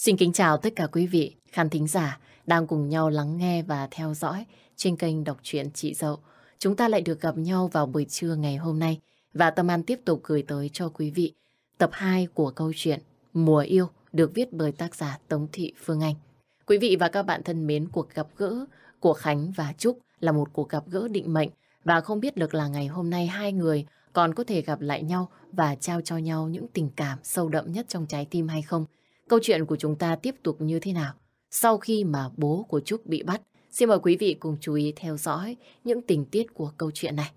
Xin kính chào tất cả quý vị khán thính giả đang cùng nhau lắng nghe và theo dõi trên kênh đọc truyện Chị Dậu. Chúng ta lại được gặp nhau vào buổi trưa ngày hôm nay và Tâm An tiếp tục gửi tới cho quý vị tập 2 của câu chuyện Mùa Yêu được viết bởi tác giả Tống Thị Phương Anh. Quý vị và các bạn thân mến, cuộc gặp gỡ của Khánh và Trúc là một cuộc gặp gỡ định mệnh và không biết được là ngày hôm nay hai người còn có thể gặp lại nhau và trao cho nhau những tình cảm sâu đậm nhất trong trái tim hay không. Câu chuyện của chúng ta tiếp tục như thế nào? Sau khi mà bố của Trúc bị bắt, xin mời quý vị cùng chú ý theo dõi những tình tiết của câu chuyện này.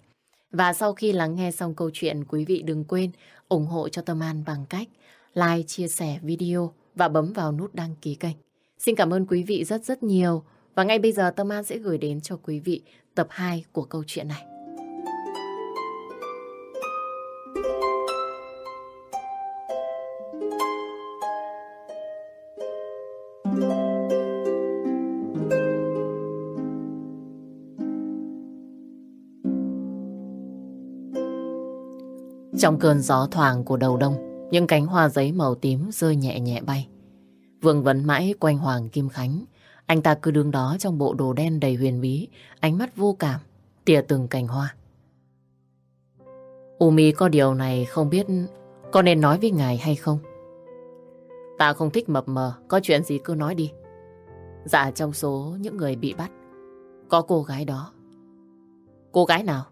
Và sau khi lắng nghe xong câu chuyện, quý vị đừng quên ủng hộ cho Tâm An bằng cách like, chia sẻ video và bấm vào nút đăng ký kênh. Xin cảm ơn quý vị rất rất nhiều. Và ngay bây giờ Tâm An sẽ gửi đến cho quý vị tập 2 của câu chuyện này. Trong cơn gió thoảng của đầu đông, những cánh hoa giấy màu tím rơi nhẹ nhẹ bay. Vương vấn mãi quanh Hoàng Kim Khánh. Anh ta cứ đứng đó trong bộ đồ đen đầy huyền bí, ánh mắt vô cảm, tỉa từng cành hoa. Umi có điều này không biết có nên nói với ngài hay không? Ta không thích mập mờ, có chuyện gì cứ nói đi. Dạ trong số những người bị bắt, có cô gái đó. Cô gái nào?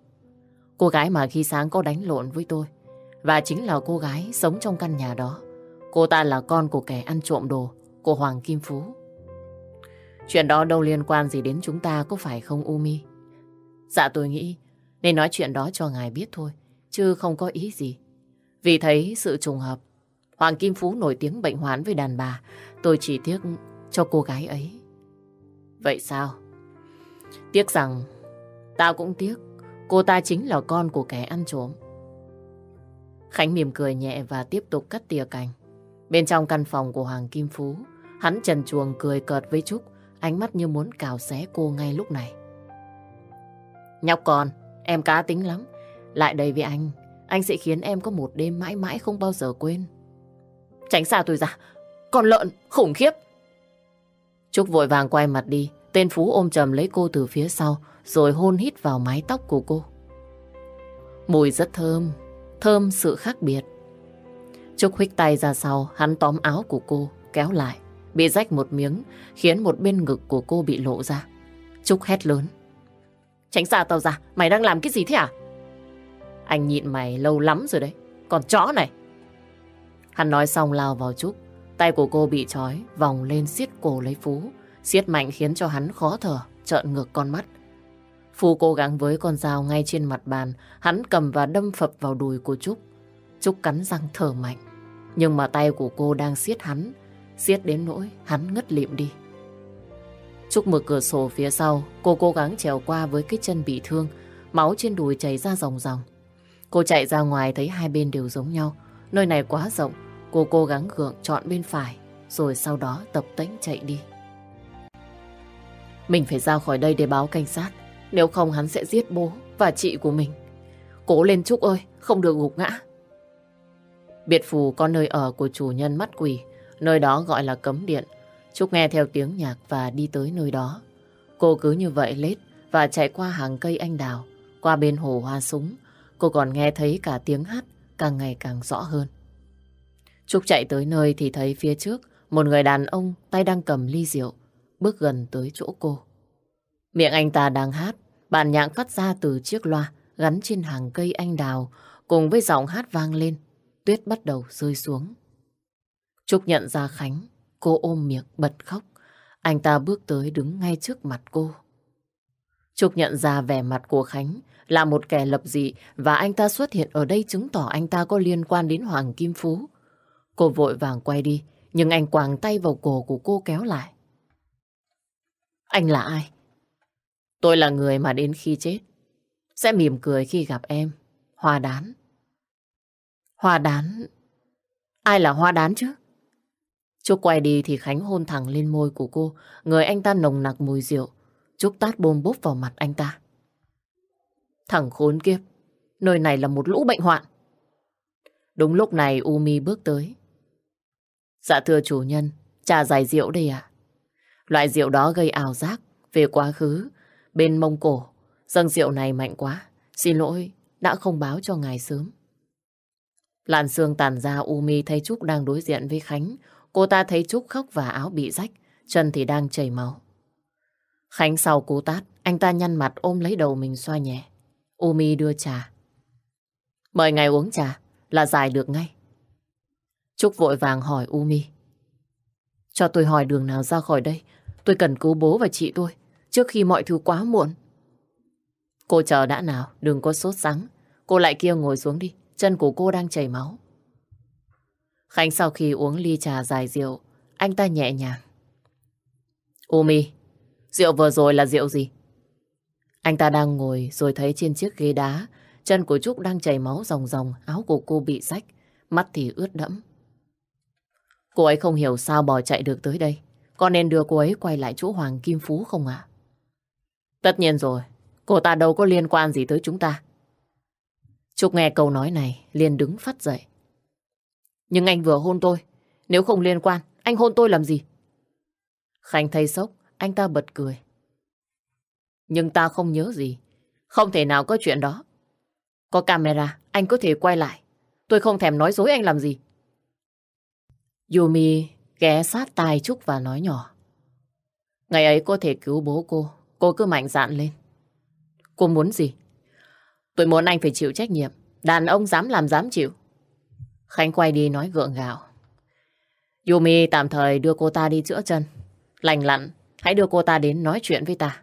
Cô gái mà khi sáng có đánh lộn với tôi. Và chính là cô gái sống trong căn nhà đó. Cô ta là con của kẻ ăn trộm đồ của Hoàng Kim Phú. Chuyện đó đâu liên quan gì đến chúng ta có phải không Umi? Dạ tôi nghĩ nên nói chuyện đó cho ngài biết thôi, chứ không có ý gì. Vì thấy sự trùng hợp, Hoàng Kim Phú nổi tiếng bệnh hoạn với đàn bà, tôi chỉ tiếc cho cô gái ấy. Vậy sao? Tiếc rằng, tao cũng tiếc, cô ta chính là con của kẻ ăn trộm. Khánh mỉm cười nhẹ và tiếp tục cắt tỉa cành. Bên trong căn phòng của Hoàng Kim Phú, hắn trần chuồng cười cợt với Trúc, ánh mắt như muốn cào xé cô ngay lúc này. Nhóc con, em cá tính lắm. Lại đây với anh, anh sẽ khiến em có một đêm mãi mãi không bao giờ quên. Tránh xa tôi ra, con lợn, khủng khiếp. Trúc vội vàng quay mặt đi, tên Phú ôm chầm lấy cô từ phía sau, rồi hôn hít vào mái tóc của cô. Mùi rất thơm, thơm sự khác biệt. Trúc huých tay ra sau, hắn tóm áo của cô, kéo lại. Bị rách một miếng, khiến một bên ngực của cô bị lộ ra. Trúc hét lớn. Tránh xa tao ra, mày đang làm cái gì thế à? Anh nhịn mày lâu lắm rồi đấy, còn chó này. Hắn nói xong lao vào Trúc. Tay của cô bị trói, vòng lên siết cổ lấy Phú. Siết mạnh khiến cho hắn khó thở, trợn ngược con mắt. Phu cố gắng với con dao ngay trên mặt bàn, hắn cầm và đâm phập vào đùi của Trúc. Trúc cắn răng thở mạnh. Nhưng mà tay của cô đang siết hắn, siết đến nỗi hắn ngất lịm đi. Trúc mở cửa sổ phía sau, cô cố gắng trèo qua với cái chân bị thương, máu trên đùi chảy ra ròng ròng. Cô chạy ra ngoài thấy hai bên đều giống nhau, nơi này quá rộng, cô cố gắng gượng chọn bên phải, rồi sau đó tập tễnh chạy đi. Mình phải ra khỏi đây để báo cảnh sát, nếu không hắn sẽ giết bố và chị của mình. Cố lên Trúc ơi, không được gục ngã. Biệt phủ có nơi ở của chủ nhân mắt quỷ, nơi đó gọi là cấm điện. Trúc nghe theo tiếng nhạc và đi tới nơi đó. Cô cứ như vậy lết và chạy qua hàng cây anh đào, qua bên hồ hoa súng. Cô còn nghe thấy cả tiếng hát càng ngày càng rõ hơn. Trúc chạy tới nơi thì thấy phía trước một người đàn ông tay đang cầm ly rượu, bước gần tới chỗ cô. Miệng anh ta đang hát, bản nhạc phát ra từ chiếc loa gắn trên hàng cây anh đào cùng với giọng hát vang lên tuyết bắt đầu rơi xuống. Trúc nhận ra Khánh, cô ôm miệng bật khóc. Anh ta bước tới đứng ngay trước mặt cô. Trúc nhận ra vẻ mặt của Khánh là một kẻ lập dị và anh ta xuất hiện ở đây chứng tỏ anh ta có liên quan đến Hoàng Kim Phú. Cô vội vàng quay đi, nhưng anh quàng tay vào cổ của cô kéo lại. Anh là ai? Tôi là người mà đến khi chết sẽ mỉm cười khi gặp em. Hoa đán. Hoa đán... Ai là hoa đán chứ? Trúc quay đi thì Khánh hôn thẳng lên môi của cô. Người anh ta nồng nặc mùi rượu. Trúc tát bôm bốp vào mặt anh ta. Thằng khốn kiếp. Nơi này là một lũ bệnh hoạn. Đúng lúc này Umi bước tới. Dạ thưa chủ nhân, Trà giải rượu đây à? Loại rượu đó gây ảo giác về quá khứ bên Mông Cổ. Dâng rượu này mạnh quá. Xin lỗi, đã không báo cho ngài sớm. Làn xương tàn ra Umi thấy Trúc đang đối diện với Khánh. Cô ta thấy Trúc khóc và áo bị rách, chân thì đang chảy máu. Khánh sau cú tát, anh ta nhăn mặt ôm lấy đầu mình xoa nhẹ. Umi đưa trà. Mời ngài uống trà, là giải được ngay. Trúc vội vàng hỏi Umi. Cho tôi hỏi đường nào ra khỏi đây. Tôi cần cứu bố và chị tôi, trước khi mọi thứ quá muộn. Cô chờ đã nào, đừng có sốt sắng. Cô lại kia ngồi xuống đi, chân của cô đang chảy máu. Khánh sau khi uống ly trà dài rượu, anh ta nhẹ nhàng. Umi, rượu vừa rồi là rượu gì? Anh ta đang ngồi rồi thấy trên chiếc ghế đá, chân của Trúc đang chảy máu ròng ròng, áo của cô bị rách, mắt thì ướt đẫm. Cô ấy không hiểu sao bỏ chạy được tới đây. Có nên đưa cô ấy quay lại chỗ Hoàng Kim Phú không ạ? Tất nhiên rồi, cô ta đâu có liên quan gì tới chúng ta. Trúc nghe câu nói này, liền đứng phát dậy. Nhưng anh vừa hôn tôi, nếu không liên quan, anh hôn tôi làm gì? Khánh thấy sốc, anh ta bật cười. Nhưng ta không nhớ gì, không thể nào có chuyện đó. Có camera, anh có thể quay lại. Tôi không thèm nói dối anh làm gì. Yumi ghé sát tai Trúc và nói nhỏ. Ngày ấy có thể cứu bố cô, cô cứ mạnh dạn lên. Cô muốn gì? Tôi muốn anh phải chịu trách nhiệm. Đàn ông dám làm dám chịu. Khánh quay đi nói gượng gạo. Yumi tạm thời đưa cô ta đi chữa chân. Lành lặn, hãy đưa cô ta đến nói chuyện với ta.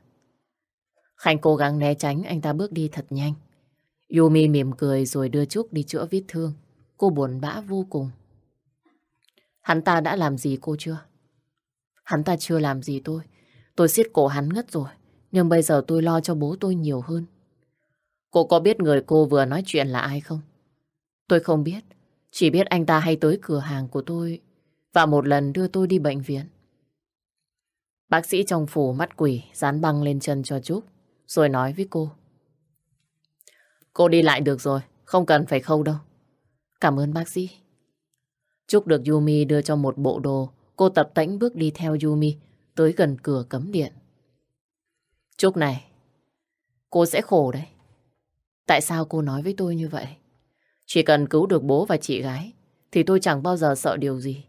Khánh cố gắng né tránh anh ta bước đi thật nhanh. Yumi mỉm cười rồi đưa Trúc đi chữa vết thương. Cô buồn bã vô cùng. Hắn ta đã làm gì cô chưa? Hắn ta chưa làm gì tôi. Tôi siết cổ hắn ngất rồi. Nhưng bây giờ tôi lo cho bố tôi nhiều hơn. Cô có biết người cô vừa nói chuyện là ai không? Tôi không biết. Chỉ biết anh ta hay tới cửa hàng của tôi và một lần đưa tôi đi bệnh viện. Bác sĩ trong phủ mắt quỷ dán băng lên chân cho Trúc rồi nói với cô. Cô đi lại được rồi, không cần phải khâu đâu. Cảm ơn bác sĩ. Trúc được Yumi đưa cho một bộ đồ, cô tập tễnh bước đi theo Yumi tới gần cửa cấm điện. Trúc này, cô sẽ khổ đấy. Tại sao cô nói với tôi như vậy? Chỉ cần cứu được bố và chị gái thì tôi chẳng bao giờ sợ điều gì.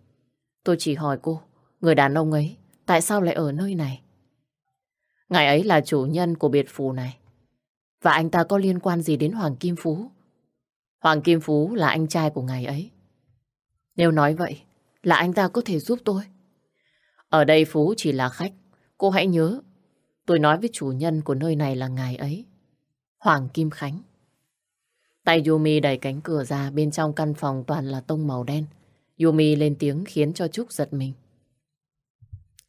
Tôi chỉ hỏi cô, người đàn ông ấy tại sao lại ở nơi này? Ngài ấy là chủ nhân của biệt phủ này. Và anh ta có liên quan gì đến Hoàng Kim Phú? Hoàng Kim Phú là anh trai của ngài ấy. Nếu nói vậy, là anh ta có thể giúp tôi. Ở đây Phú chỉ là khách. Cô hãy nhớ, tôi nói với chủ nhân của nơi này là ngài ấy. Hoàng Kim Khánh. Tay Yumi đẩy cánh cửa ra, bên trong căn phòng toàn là tông màu đen. Yumi lên tiếng khiến cho Trúc giật mình.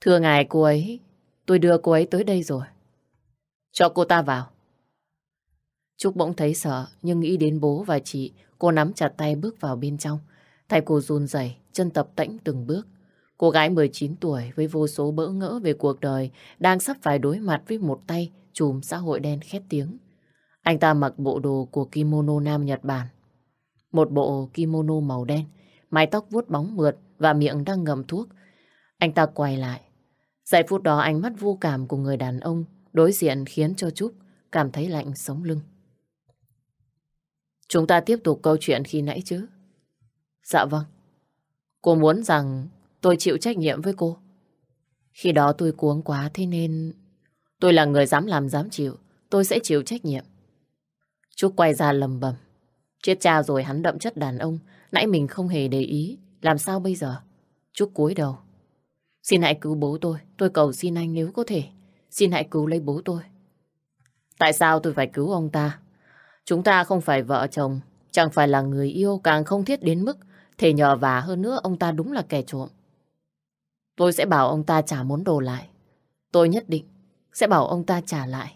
Thưa ngài cô ấy, tôi đưa cô ấy tới đây rồi. Cho cô ta vào. Trúc bỗng thấy sợ, nhưng nghĩ đến bố và chị, cô nắm chặt tay bước vào bên trong. Tay cô run rẩy, chân tập tĩnh từng bước. Cô gái 19 tuổi với vô số bỡ ngỡ về cuộc đời đang sắp phải đối mặt với một tay chùm xã hội đen khét tiếng. Anh ta mặc bộ đồ của kimono nam Nhật Bản. Một bộ kimono màu đen, mái tóc vuốt bóng mượt và miệng đang ngậm thuốc. Anh ta quay lại. Giây phút đó ánh mắt vô cảm của người đàn ông đối diện khiến cho Trúc cảm thấy lạnh sống lưng. Chúng ta tiếp tục câu chuyện khi nãy chứ? Dạ vâng. Cô muốn rằng tôi chịu trách nhiệm với cô. Khi đó tôi cuống quá, thế nên... Tôi là người dám làm, dám chịu. Tôi sẽ chịu trách nhiệm. Trúc quay ra lầm bầm. Chết cha rồi, hắn đậm chất đàn ông. Nãy mình không hề để ý. Làm sao bây giờ? Trúc cúi đầu. Xin hãy cứu bố tôi. Tôi cầu xin anh nếu có thể. Xin hãy cứu lấy bố tôi. Tại sao tôi phải cứu ông ta? Chúng ta không phải vợ chồng. Chẳng phải là người yêu, càng không thiết đến mức thể nhờ vả hơn nữa ông ta đúng là kẻ trộm. Tôi sẽ bảo ông ta trả món đồ lại. Tôi nhất định sẽ bảo ông ta trả lại.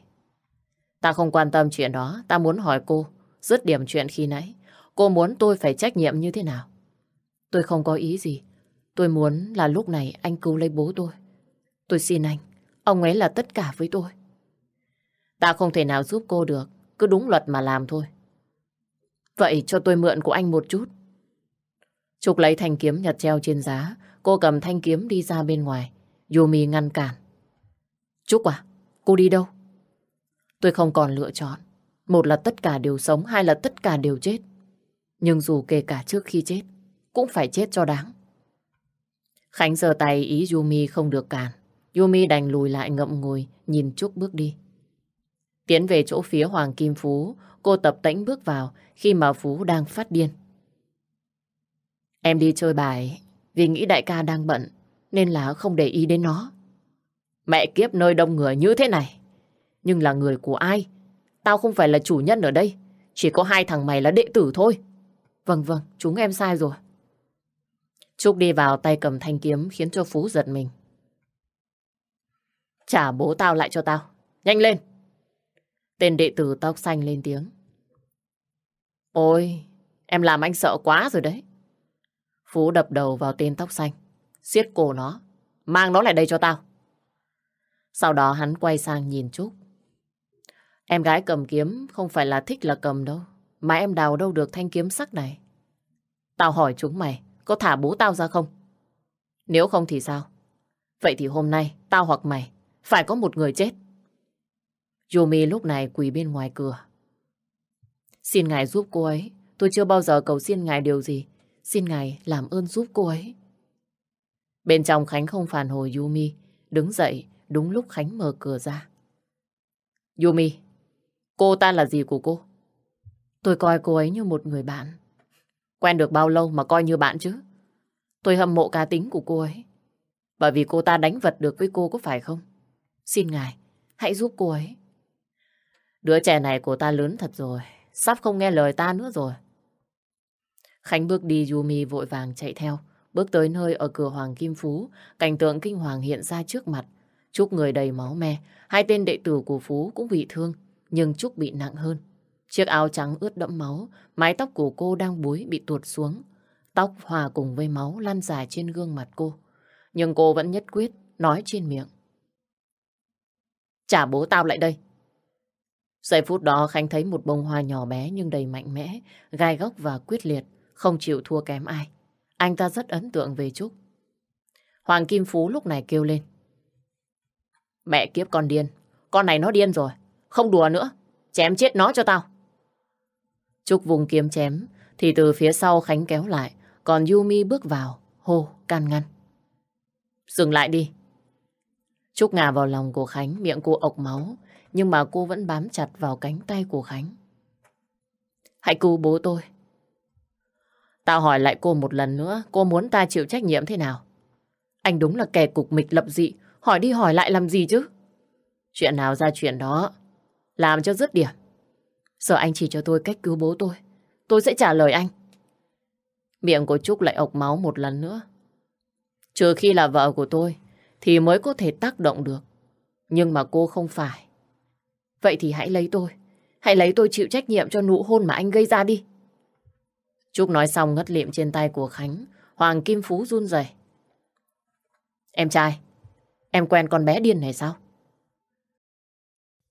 Ta không quan tâm chuyện đó, ta muốn hỏi cô, dứt điểm chuyện khi nãy. Cô muốn tôi phải trách nhiệm như thế nào? Tôi không có ý gì. Tôi muốn là lúc này anh cứu lấy bố tôi. Tôi xin anh, ông ấy là tất cả với tôi. Ta không thể nào giúp cô được, cứ đúng luật mà làm thôi. Vậy cho tôi mượn của anh một chút. Trúc lấy thanh kiếm nhặt treo trên giá, cô cầm thanh kiếm đi ra bên ngoài. Yumi ngăn cản. Trúc à, cô đi đâu? Tôi không còn lựa chọn. Một là tất cả đều sống, hai là tất cả đều chết. Nhưng dù kể cả trước khi chết, cũng phải chết cho đáng. Khánh giơ tay ý Yumi không được cản. Yumi đành lùi lại ngậm ngùi, nhìn Trúc bước đi. Tiến về chỗ phía Hoàng Kim Phú, cô tập tĩnh bước vào khi mà Phú đang phát điên. Em đi chơi bài vì nghĩ đại ca đang bận nên là không để ý đến nó. Mẹ kiếp nơi đông người như thế này. Nhưng là người của ai? Tao không phải là chủ nhân ở đây. Chỉ có hai thằng mày là đệ tử thôi. Vâng vâng, chúng em sai rồi. Trúc đi vào tay cầm thanh kiếm khiến cho Phú giật mình. Trả bố tao lại cho tao. Nhanh lên. Tên đệ tử tóc xanh lên tiếng. Ôi, em làm anh sợ quá rồi đấy. Phú đập đầu vào tên tóc xanh. siết cổ nó. Mang nó lại đây cho tao. Sau đó hắn quay sang nhìn Trúc. Em gái cầm kiếm không phải là thích là cầm đâu. Mà em đào đâu được thanh kiếm sắc này. Tao hỏi chúng mày, có thả bố tao ra không? Nếu không thì sao? Vậy thì hôm nay, tao hoặc mày, phải có một người chết. Yumi lúc này quỳ bên ngoài cửa. Xin ngài giúp cô ấy. Tôi chưa bao giờ cầu xin ngài điều gì. Xin ngài làm ơn giúp cô ấy. Bên trong Khánh không phản hồi Yumi. Đứng dậy đúng lúc Khánh mở cửa ra. Yumi, cô ta là gì của cô? Tôi coi cô ấy như một người bạn. Quen được bao lâu mà coi như bạn chứ? Tôi hâm mộ cá tính của cô ấy. Bởi vì cô ta đánh vật được với cô có phải không? Xin ngài, hãy giúp cô ấy. Đứa trẻ này của ta lớn thật rồi. Sắp không nghe lời ta nữa rồi. Khánh bước đi Yumi vội vàng chạy theo. Bước tới nơi ở cửa Hoàng Kim Phú, cảnh tượng kinh hoàng hiện ra trước mặt. Trúc người đầy máu me, hai tên đệ tử của Phú cũng bị thương, nhưng Trúc bị nặng hơn. Chiếc áo trắng ướt đẫm máu, mái tóc của cô đang búi bị tuột xuống. Tóc hòa cùng với máu lan dài trên gương mặt cô. Nhưng cô vẫn nhất quyết, nói trên miệng. Trả bố tao lại đây. Giây phút đó Khánh thấy một bông hoa nhỏ bé nhưng đầy mạnh mẽ, gai góc và quyết liệt, không chịu thua kém ai. Anh ta rất ấn tượng về Trúc. Hoàng Kim Phú lúc này kêu lên. Mẹ kiếp con điên, con này nó điên rồi, không đùa nữa, chém chết nó cho tao. Trúc vùng kiếm chém, thì từ phía sau Khánh kéo lại, còn Yumi bước vào, hô, can ngăn. Dừng lại đi. Trúc ngả vào lòng của Khánh, miệng cô ộc máu, nhưng mà cô vẫn bám chặt vào cánh tay của Khánh. Hãy cứu bố tôi. Tao hỏi lại cô một lần nữa, cô muốn ta chịu trách nhiệm thế nào? Anh đúng là kẻ cục mịch lập dị, hỏi đi hỏi lại làm gì chứ? Chuyện nào ra chuyện đó, làm cho dứt điểm. Giờ anh chỉ cho tôi cách cứu bố tôi, tôi sẽ trả lời anh. Miệng của Trúc lại ọc máu một lần nữa. Trừ khi là vợ của tôi, thì mới có thể tác động được. Nhưng mà cô không phải. Vậy thì hãy lấy tôi. Hãy lấy tôi chịu trách nhiệm cho nụ hôn mà anh gây ra đi. Trúc nói xong ngất liệm trên tay của Khánh. Hoàng Kim Phú run rẩy. Em trai, em quen con bé điên này sao?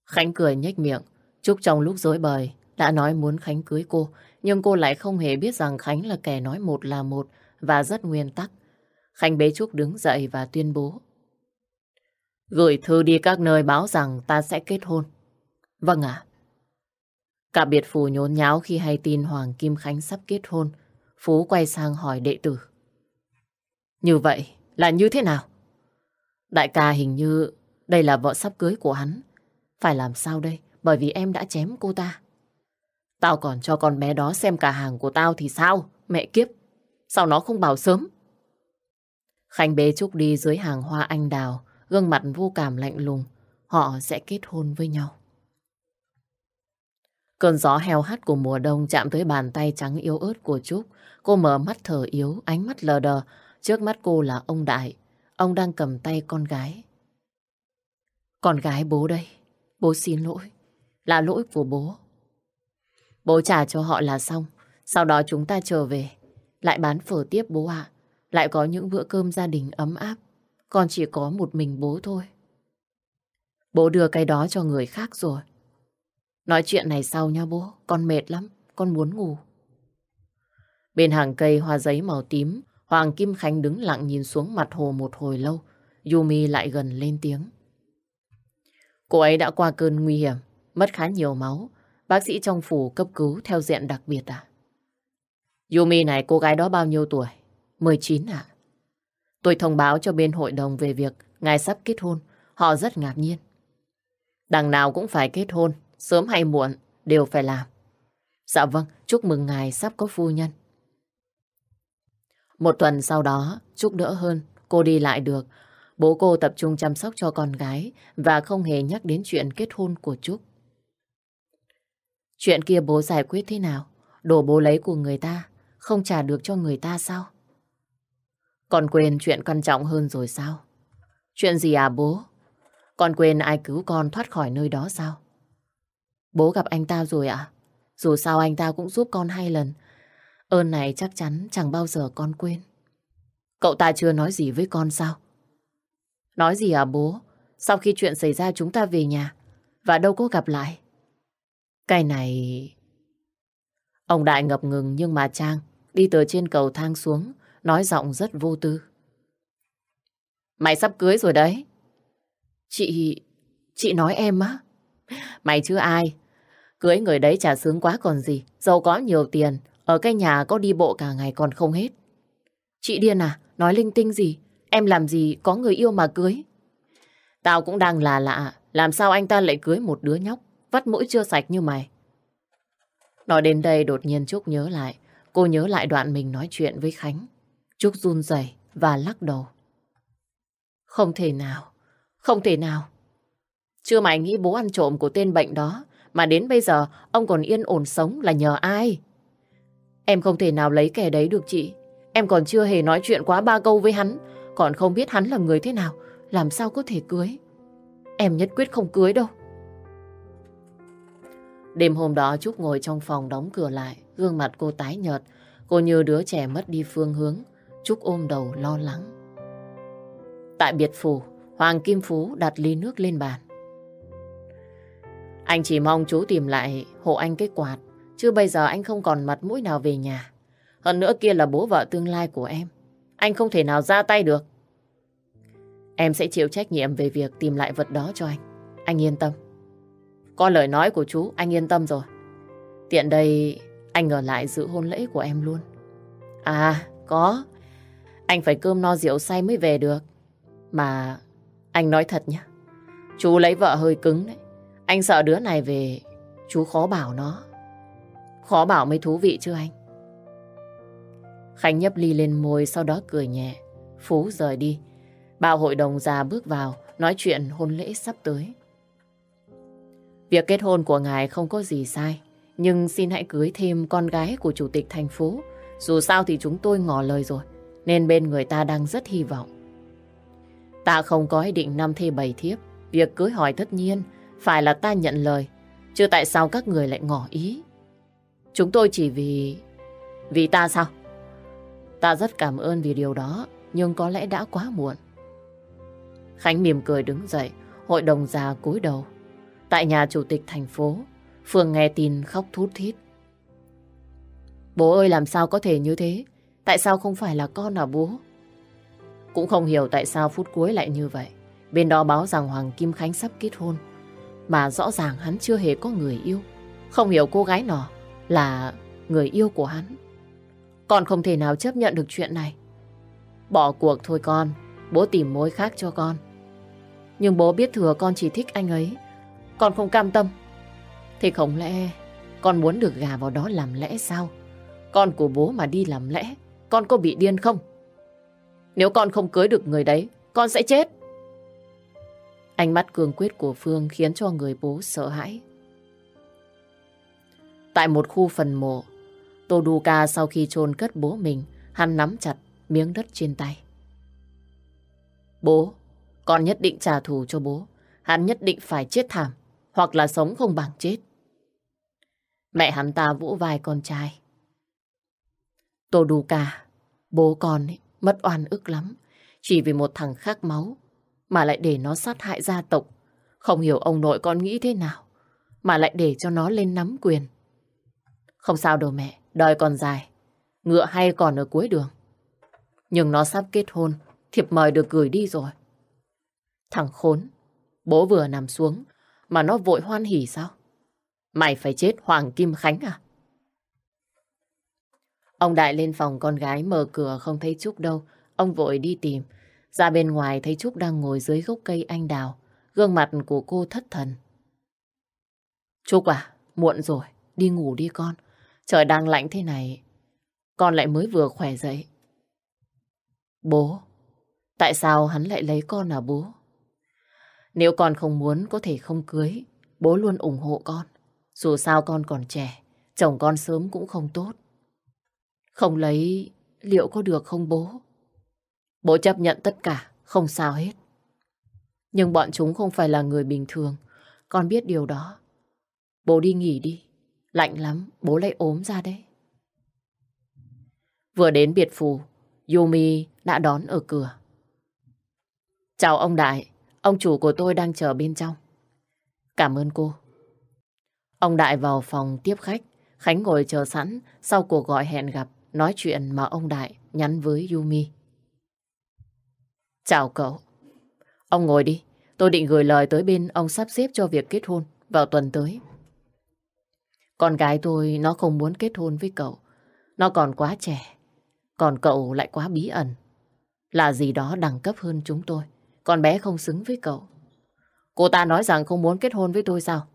Khánh cười nhếch miệng. Trúc trong lúc dối bời đã nói muốn Khánh cưới cô. Nhưng cô lại không hề biết rằng Khánh là kẻ nói một là một và rất nguyên tắc. Khánh bế Trúc đứng dậy và tuyên bố. Gửi thư đi các nơi báo rằng ta sẽ kết hôn. Vâng ạ. Cả biệt phù nhốn nháo khi hay tin Hoàng Kim Khánh sắp kết hôn. Phú quay sang hỏi đệ tử. Như vậy là như thế nào? Đại ca hình như đây là vợ sắp cưới của hắn. Phải làm sao đây? Bởi vì em đã chém cô ta. Tao còn cho con bé đó xem cả hàng của tao thì sao? Mẹ kiếp. Sao nó không bảo sớm? Khánh bế Trúc đi dưới hàng hoa anh đào, gương mặt vô cảm lạnh lùng. Họ sẽ kết hôn với nhau. Cơn gió heo hắt của mùa đông chạm tới bàn tay trắng yếu ớt của Trúc. Cô mở mắt thở yếu, ánh mắt lờ đờ. Trước mắt cô là ông Đại. Ông đang cầm tay con gái. Con gái bố đây. Bố xin lỗi. Là lỗi của bố. Bố trả cho họ là xong. Sau đó chúng ta trở về. Lại bán phở tiếp bố ạ. Lại có những bữa cơm gia đình ấm áp. Con chỉ có một mình bố thôi. Bố đưa cái đó cho người khác rồi. Nói chuyện này sau nha bố, con mệt lắm, con muốn ngủ. Bên hàng cây hoa giấy màu tím, Hoàng Kim Khánh đứng lặng nhìn xuống mặt hồ một hồi lâu. Yumi lại gần lên tiếng. Cô ấy đã qua cơn nguy hiểm, mất khá nhiều máu. Bác sĩ trong phủ cấp cứu theo diện đặc biệt à? Yumi này cô gái đó bao nhiêu tuổi? 19 à? Tôi thông báo cho bên hội đồng về việc ngài sắp kết hôn. Họ rất ngạc nhiên. Đằng nào cũng phải kết hôn, sớm hay muộn, đều phải làm. Dạ vâng, chúc mừng ngài sắp có phu nhân. Một tuần sau đó, chúc đỡ hơn, cô đi lại được. Bố cô tập trung chăm sóc cho con gái và không hề nhắc đến chuyện kết hôn của Trúc. Chuyện kia bố giải quyết thế nào? Đồ bố lấy của người ta, không trả được cho người ta sao? Con quên chuyện quan trọng hơn rồi sao? Chuyện gì à bố? Con quên ai cứu con thoát khỏi nơi đó sao? Bố gặp anh ta rồi ạ? À? Dù sao anh ta cũng giúp con hai lần. Ơn này chắc chắn chẳng bao giờ con quên. Cậu ta chưa nói gì với con sao? Nói gì à bố? Sau khi chuyện xảy ra chúng ta về nhà và đâu có gặp lại. Cái này... Ông Đại ngập ngừng nhưng mà Trang đi từ trên cầu thang xuống, nói giọng rất vô tư. Mày sắp cưới rồi đấy. Chị... chị nói em á. Mày chứ ai. Cưới người đấy chả sướng quá còn gì. Giàu có nhiều tiền. Ở cái nhà có đi bộ cả ngày còn không hết. Chị điên à? Nói linh tinh gì? Em làm gì có người yêu mà cưới? Tao cũng đang là lạ. Làm sao anh ta lại cưới một đứa nhóc, vắt mũi chưa sạch như mày? Nói đến đây đột nhiên Trúc nhớ lại. Cô nhớ lại đoạn mình nói chuyện với Khánh. Trúc run rẩy và lắc đầu. Không thể nào. Không thể nào. Chưa mày nghĩ bố ăn trộm của tên bệnh đó mà đến bây giờ ông còn yên ổn sống là nhờ ai? Em không thể nào lấy kẻ đấy được chị. Em còn chưa hề nói chuyện quá ba câu với hắn. Còn không biết hắn là người thế nào. Làm sao có thể cưới. Em nhất quyết không cưới đâu. Đêm hôm đó Trúc ngồi trong phòng đóng cửa lại. Gương mặt cô tái nhợt. Cô như đứa trẻ mất đi phương hướng. Trúc ôm đầu lo lắng. Tại biệt phủ, Hoàng Kim Phú đặt ly nước lên bàn. Anh chỉ mong chú tìm lại hộ anh cái quạt, chứ bây giờ anh không còn mặt mũi nào về nhà. Hơn nữa kia là bố vợ tương lai của em. Anh không thể nào ra tay được. Em sẽ chịu trách nhiệm về việc tìm lại vật đó cho anh. Anh yên tâm. Có lời nói của chú, anh yên tâm rồi. Tiện đây, anh ở lại giữ hôn lễ của em luôn. À, có. Anh phải cơm no rượu say mới về được. Mà anh nói thật nhé. Chú lấy vợ hơi cứng đấy. Anh sợ đứa này về, chú khó bảo nó. Khó bảo mới thú vị chứ anh. Khánh nhấp ly lên môi, sau đó cười nhẹ. Phú rời đi. Bao hội đồng già bước vào, nói chuyện hôn lễ sắp tới. Việc kết hôn của ngài không có gì sai. Nhưng xin hãy cưới thêm con gái của chủ tịch thành phố. Dù sao thì chúng tôi ngỏ lời rồi. Nên bên người ta đang rất hy vọng. Ta không có ý định năm thê bảy thiếp. Việc cưới hỏi tất nhiên phải là ta nhận lời. Chứ tại sao các người lại ngỏ ý? Chúng tôi chỉ vì... Vì ta sao? Ta rất cảm ơn vì điều đó, nhưng có lẽ đã quá muộn. Khánh mỉm cười đứng dậy, hội đồng già cúi đầu. Tại nhà chủ tịch thành phố, Phương nghe tin khóc thút thít. Bố ơi làm sao có thể như thế? Tại sao không phải là con à bố? Cũng không hiểu tại sao phút cuối lại như vậy. Bên đó báo rằng Hoàng Kim Khánh sắp kết hôn. Mà rõ ràng hắn chưa hề có người yêu. Không hiểu cô gái nọ là người yêu của hắn. Con không thể nào chấp nhận được chuyện này. Bỏ cuộc thôi con, bố tìm mối khác cho con. Nhưng bố biết thừa con chỉ thích anh ấy. Con không cam tâm. Thì không lẽ con muốn được gà vào đó làm lẽ sao? Con của bố mà đi làm lẽ, con có bị điên không? Nếu con không cưới được người đấy, con sẽ chết. Ánh mắt cường quyết của Phương khiến cho người bố sợ hãi. Tại một khu phần mộ, Tô Đu Ca sau khi chôn cất bố mình, hắn nắm chặt miếng đất trên tay. Bố, con nhất định trả thù cho bố. Hắn nhất định phải chết thảm, hoặc là sống không bằng chết. Mẹ hắn ta vỗ vai con trai. Tô Đu Ca, bố con ấy, mất oan ức lắm. Chỉ vì một thằng khác máu mà lại để nó sát hại gia tộc. Không hiểu ông nội con nghĩ thế nào mà lại để cho nó lên nắm quyền. Không sao đâu mẹ, đời còn dài. Ngựa hay còn ở cuối đường. Nhưng nó sắp kết hôn, thiệp mời được gửi đi rồi. Thằng khốn, bố vừa nằm xuống mà nó vội hoan hỉ sao? Mày phải chết Hoàng Kim Khánh à? Ông Đại lên phòng con gái mở cửa không thấy Trúc đâu. Ông vội đi tìm. Ra bên ngoài thấy Trúc đang ngồi dưới gốc cây anh đào. Gương mặt của cô thất thần. Trúc à, muộn rồi. Đi ngủ đi con. Trời đang lạnh thế này. Con lại mới vừa khỏe dậy. Bố, tại sao hắn lại lấy con à bố? Nếu con không muốn có thể không cưới, bố luôn ủng hộ con. Dù sao con còn trẻ, chồng con sớm cũng không tốt. Không lấy liệu có được không bố? Bố chấp nhận tất cả, không sao hết. Nhưng bọn chúng không phải là người bình thường. Con biết điều đó. Bố đi nghỉ đi. Lạnh lắm, bố lại ốm ra đấy. Vừa đến biệt phủ, Yumi đã đón ở cửa. Chào ông Đại, ông chủ của tôi đang chờ bên trong. Cảm ơn cô. Ông Đại vào phòng tiếp khách, Khánh ngồi chờ sẵn sau cuộc gọi hẹn gặp, nói chuyện mà ông Đại nhắn với Yumi. Chào cậu. Ông ngồi đi, tôi định gửi lời tới bên ông sắp xếp cho việc kết hôn vào tuần tới. Con gái tôi nó không muốn kết hôn với cậu. Nó còn quá trẻ. Còn cậu lại quá bí ẩn. Là gì đó đẳng cấp hơn chúng tôi. Con bé không xứng với cậu. Cô ta nói rằng không muốn kết hôn với tôi sao?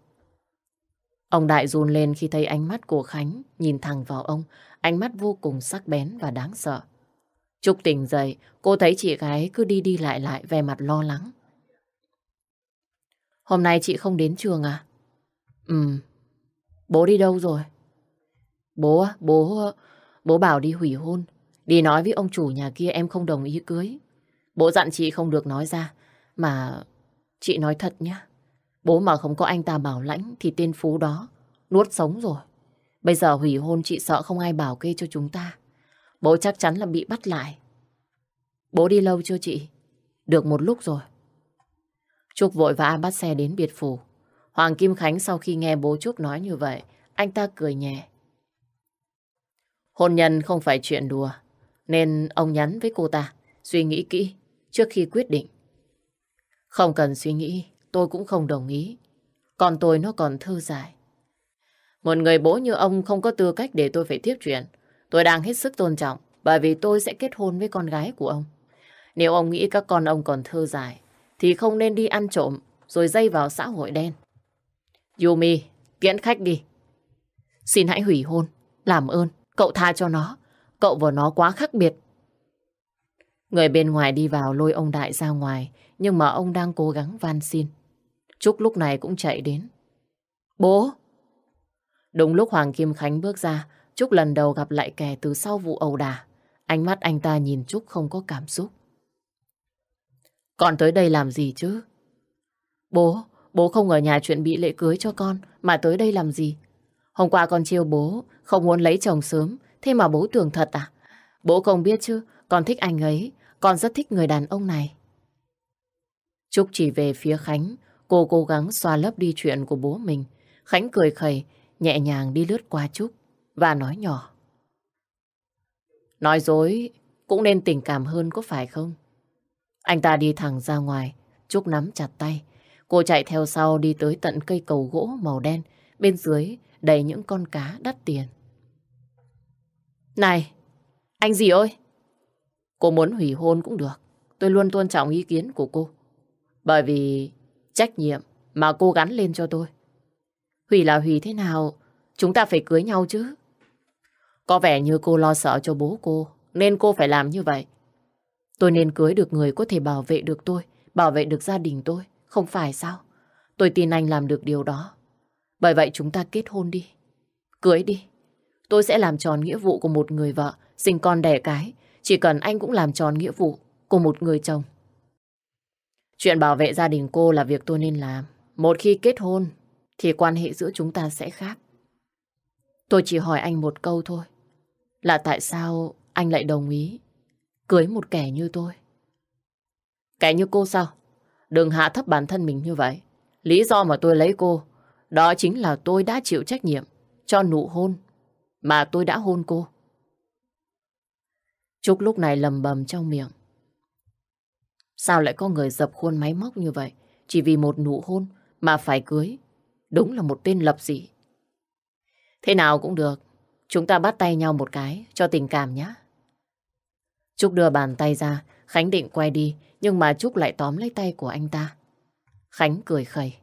Ông Đại run lên khi thấy ánh mắt của Khánh nhìn thẳng vào ông. Ánh mắt vô cùng sắc bén và đáng sợ. Trúc tỉnh dậy, cô thấy chị gái cứ đi đi lại lại về mặt lo lắng. Hôm nay chị không đến trường à? Ừ, Bố đi đâu rồi? Bố, bố, bố bảo đi hủy hôn. Đi nói với ông chủ nhà kia em không đồng ý cưới. Bố dặn chị không được nói ra. Mà chị nói thật nhá. Bố mà không có anh ta bảo lãnh thì tên Phú đó nuốt sống rồi. Bây giờ hủy hôn chị sợ không ai bảo kê cho chúng ta. Bố chắc chắn là bị bắt lại. Bố đi lâu chưa chị? Được một lúc rồi. Trúc vội vã bắt xe đến biệt phủ. Hoàng Kim Khánh sau khi nghe bố Trúc nói như vậy, anh ta cười nhẹ. Hôn nhân không phải chuyện đùa, nên ông nhắn với cô ta, suy nghĩ kỹ trước khi quyết định. Không cần suy nghĩ, tôi cũng không đồng ý. Còn tôi nó còn thơ dài. Một người bố như ông không có tư cách để tôi phải tiếp chuyện. Tôi đang hết sức tôn trọng, bởi vì tôi sẽ kết hôn với con gái của ông. Nếu ông nghĩ các con ông còn thơ dài, thì không nên đi ăn trộm, rồi dây vào xã hội đen. Yumi, tiễn khách đi. Xin hãy hủy hôn. Làm ơn, cậu tha cho nó. Cậu và nó quá khác biệt. Người bên ngoài đi vào lôi ông Đại ra ngoài, nhưng mà ông đang cố gắng van xin. Trúc lúc này cũng chạy đến. Bố! Đúng lúc Hoàng Kim Khánh bước ra, Trúc lần đầu gặp lại kẻ từ sau vụ ẩu đả. Ánh mắt anh ta nhìn Trúc không có cảm xúc. Con tới đây làm gì chứ? Bố, Bố không ở nhà chuẩn bị lễ cưới cho con mà tới đây làm gì? Hôm qua con chiêu bố không muốn lấy chồng sớm thế mà bố tưởng thật à? Bố không biết chứ con thích anh ấy con rất thích người đàn ông này. Trúc chỉ về phía Khánh cô cố gắng xoa lấp đi chuyện của bố mình. Khánh cười khẩy nhẹ nhàng đi lướt qua Trúc và nói nhỏ. Nói dối cũng nên tình cảm hơn có phải không? Anh ta đi thẳng ra ngoài, Trúc nắm chặt tay, Cô chạy theo sau đi tới tận cây cầu gỗ màu đen, bên dưới đầy những con cá đắt tiền. Này, anh gì ơi? Cô muốn hủy hôn cũng được. Tôi luôn tôn trọng ý kiến của cô. Bởi vì trách nhiệm mà cô gắn lên cho tôi. Hủy là hủy thế nào, chúng ta phải cưới nhau chứ. Có vẻ như cô lo sợ cho bố cô, nên cô phải làm như vậy. Tôi nên cưới được người có thể bảo vệ được tôi, bảo vệ được gia đình tôi. Không phải sao? Tôi tin anh làm được điều đó. Bởi vậy chúng ta kết hôn đi. Cưới đi. Tôi sẽ làm tròn nghĩa vụ của một người vợ, sinh con đẻ cái. Chỉ cần anh cũng làm tròn nghĩa vụ của một người chồng. Chuyện bảo vệ gia đình cô là việc tôi nên làm. Một khi kết hôn, thì quan hệ giữa chúng ta sẽ khác. Tôi chỉ hỏi anh một câu thôi. Là tại sao anh lại đồng ý cưới một kẻ như tôi? Kẻ như cô sao? Đừng hạ thấp bản thân mình như vậy. Lý do mà tôi lấy cô, đó chính là tôi đã chịu trách nhiệm cho nụ hôn mà tôi đã hôn cô. Trúc lúc này lầm bầm trong miệng. Sao lại có người dập khuôn máy móc như vậy? Chỉ vì một nụ hôn mà phải cưới. Đúng là một tên lập dị. Thế nào cũng được. Chúng ta bắt tay nhau một cái cho tình cảm nhé. Trúc đưa bàn tay ra, Khánh định quay đi, nhưng mà Trúc lại tóm lấy tay của anh ta. Khánh cười khẩy.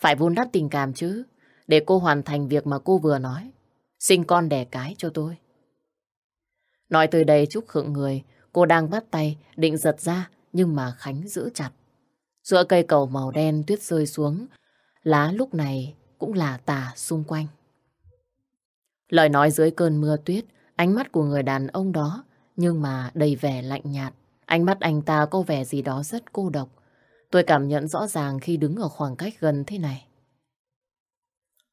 Phải vun đắp tình cảm chứ, để cô hoàn thành việc mà cô vừa nói. Sinh con đẻ cái cho tôi. Nói từ đây Trúc khựng người, cô đang bắt tay, định giật ra, nhưng mà Khánh giữ chặt. Giữa cây cầu màu đen tuyết rơi xuống, lá lúc này cũng là tà xung quanh. Lời nói dưới cơn mưa tuyết, ánh mắt của người đàn ông đó, nhưng mà đầy vẻ lạnh nhạt. Ánh mắt anh ta có vẻ gì đó rất cô độc. Tôi cảm nhận rõ ràng khi đứng ở khoảng cách gần thế này.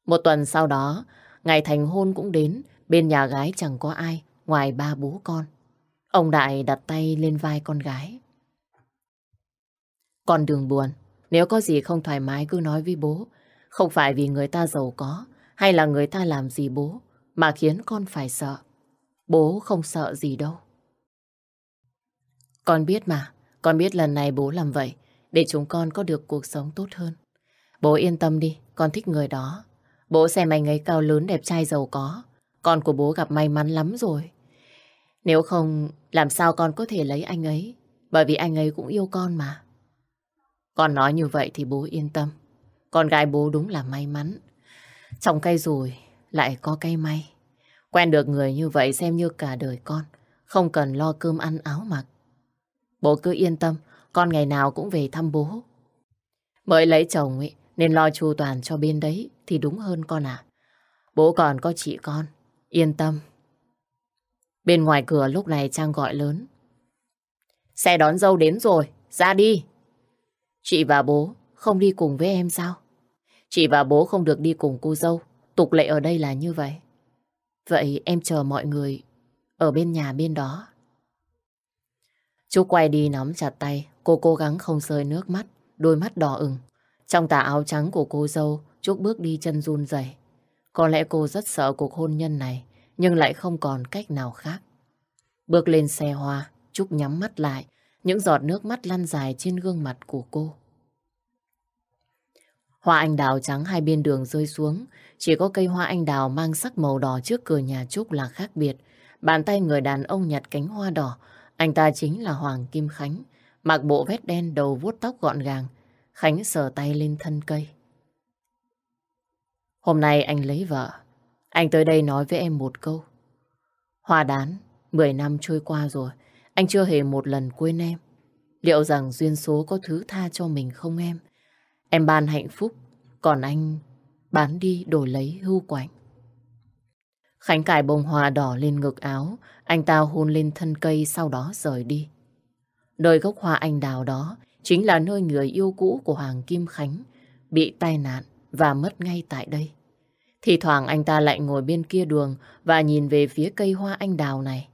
Một tuần sau đó, ngày thành hôn cũng đến, bên nhà gái chẳng có ai ngoài ba bố con. Ông Đại đặt tay lên vai con gái. Con đừng buồn, nếu có gì không thoải mái cứ nói với bố. Không phải vì người ta giàu có hay là người ta làm gì bố mà khiến con phải sợ. Bố không sợ gì đâu. Con biết mà, con biết lần này bố làm vậy để chúng con có được cuộc sống tốt hơn. Bố yên tâm đi, con thích người đó. Bố xem anh ấy cao lớn đẹp trai giàu có. Con của bố gặp may mắn lắm rồi. Nếu không, làm sao con có thể lấy anh ấy? Bởi vì anh ấy cũng yêu con mà. Con nói như vậy thì bố yên tâm. Con gái bố đúng là may mắn. Trong cây rồi lại có cây may. Quen được người như vậy xem như cả đời con. Không cần lo cơm ăn áo mặc. Bố cứ yên tâm, con ngày nào cũng về thăm bố. Mới lấy chồng ấy, nên lo chu toàn cho bên đấy thì đúng hơn con à. Bố còn có chị con, yên tâm. Bên ngoài cửa lúc này Trang gọi lớn. Xe đón dâu đến rồi, ra đi. Chị và bố không đi cùng với em sao? Chị và bố không được đi cùng cô dâu. Tục lệ ở đây là như vậy. Vậy em chờ mọi người ở bên nhà bên đó. Chú quay đi nắm chặt tay, cô cố gắng không rơi nước mắt, đôi mắt đỏ ửng. Trong tà áo trắng của cô dâu, Trúc bước đi chân run rẩy. Có lẽ cô rất sợ cuộc hôn nhân này, nhưng lại không còn cách nào khác. Bước lên xe hoa, Trúc nhắm mắt lại, những giọt nước mắt lăn dài trên gương mặt của cô. Hoa anh đào trắng hai bên đường rơi xuống, chỉ có cây hoa anh đào mang sắc màu đỏ trước cửa nhà Trúc là khác biệt. Bàn tay người đàn ông nhặt cánh hoa đỏ, anh ta chính là Hoàng Kim Khánh, mặc bộ vest đen đầu vuốt tóc gọn gàng. Khánh sờ tay lên thân cây. Hôm nay anh lấy vợ. Anh tới đây nói với em một câu. Hoa đán, 10 năm trôi qua rồi, anh chưa hề một lần quên em. Liệu rằng duyên số có thứ tha cho mình không em? Em ban hạnh phúc, còn anh bán đi đổi lấy hưu quạnh. Khánh cài bông hoa đỏ lên ngực áo, anh ta hôn lên thân cây sau đó rời đi. Nơi gốc hoa anh đào đó chính là nơi người yêu cũ của Hoàng Kim Khánh bị tai nạn và mất ngay tại đây. Thì thoảng anh ta lại ngồi bên kia đường và nhìn về phía cây hoa anh đào này.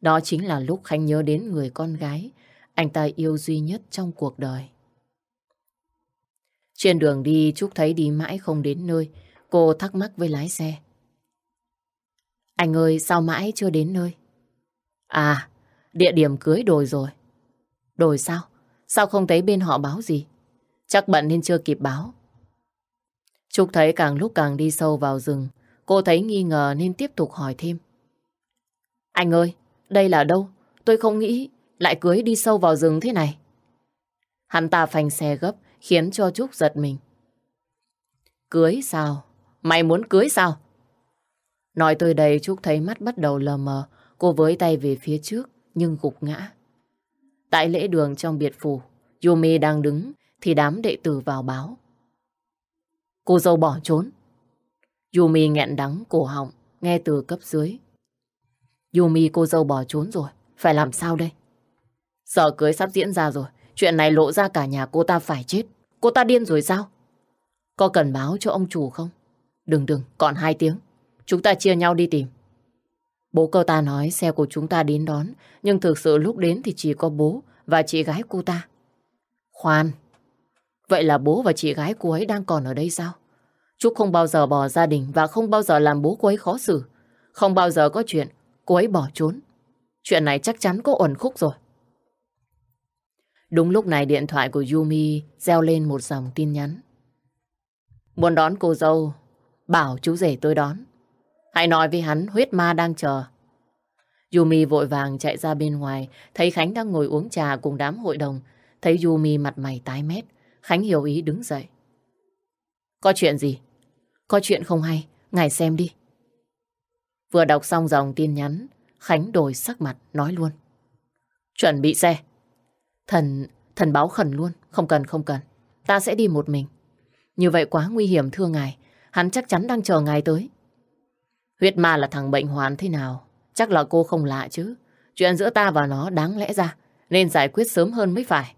Đó chính là lúc Khánh nhớ đến người con gái anh ta yêu duy nhất trong cuộc đời. Trên đường đi, Trúc thấy đi mãi không đến nơi. Cô thắc mắc với lái xe. Anh ơi, sao mãi chưa đến nơi? À, địa điểm cưới đồi rồi. Đồi sao? Sao không thấy bên họ báo gì? Chắc bận nên chưa kịp báo. Trúc thấy càng lúc càng đi sâu vào rừng. Cô thấy nghi ngờ nên tiếp tục hỏi thêm. Anh ơi, đây là đâu? Tôi không nghĩ lại cưới đi sâu vào rừng thế này. Hắn ta phanh xe gấp khiến cho Trúc giật mình. Cưới sao? Mày muốn cưới sao? Nói tôi đây Trúc thấy mắt bắt đầu lờ mờ. Cô với tay về phía trước nhưng gục ngã. Tại lễ đường trong biệt phủ, Yumi đang đứng thì đám đệ tử vào báo. Cô dâu bỏ trốn. Yumi nghẹn đắng cổ họng, nghe từ cấp dưới. Yumi cô dâu bỏ trốn rồi, phải làm sao đây? Giờ cưới sắp diễn ra rồi, chuyện này lộ ra cả nhà cô ta phải chết. Cô ta điên rồi sao? Có cần báo cho ông chủ không? Đừng đừng, còn hai tiếng. Chúng ta chia nhau đi tìm. Bố cô ta nói xe của chúng ta đến đón, nhưng thực sự lúc đến thì chỉ có bố và chị gái cô ta. Khoan, vậy là bố và chị gái cô ấy đang còn ở đây sao? Trúc không bao giờ bỏ gia đình và không bao giờ làm bố cô ấy khó xử. Không bao giờ có chuyện cô ấy bỏ trốn. Chuyện này chắc chắn có ẩn khúc rồi. Đúng lúc này điện thoại của Yumi reo lên một dòng tin nhắn. Muốn đón cô dâu, bảo chú rể tôi đón. Hãy nói với hắn huyết ma đang chờ. Yumi vội vàng chạy ra bên ngoài, thấy Khánh đang ngồi uống trà cùng đám hội đồng. Thấy Yumi mặt mày tái mét, Khánh hiểu ý đứng dậy. Có chuyện gì? Có chuyện không hay, ngài xem đi. Vừa đọc xong dòng tin nhắn, Khánh đổi sắc mặt, nói luôn. Chuẩn bị xe. Thần, thần báo khẩn luôn, không cần, không cần. Ta sẽ đi một mình. Như vậy quá nguy hiểm thưa ngài, hắn chắc chắn đang chờ ngài tới. Huyết ma là thằng bệnh hoạn thế nào? Chắc là cô không lạ chứ. Chuyện giữa ta và nó đáng lẽ ra, nên giải quyết sớm hơn mới phải.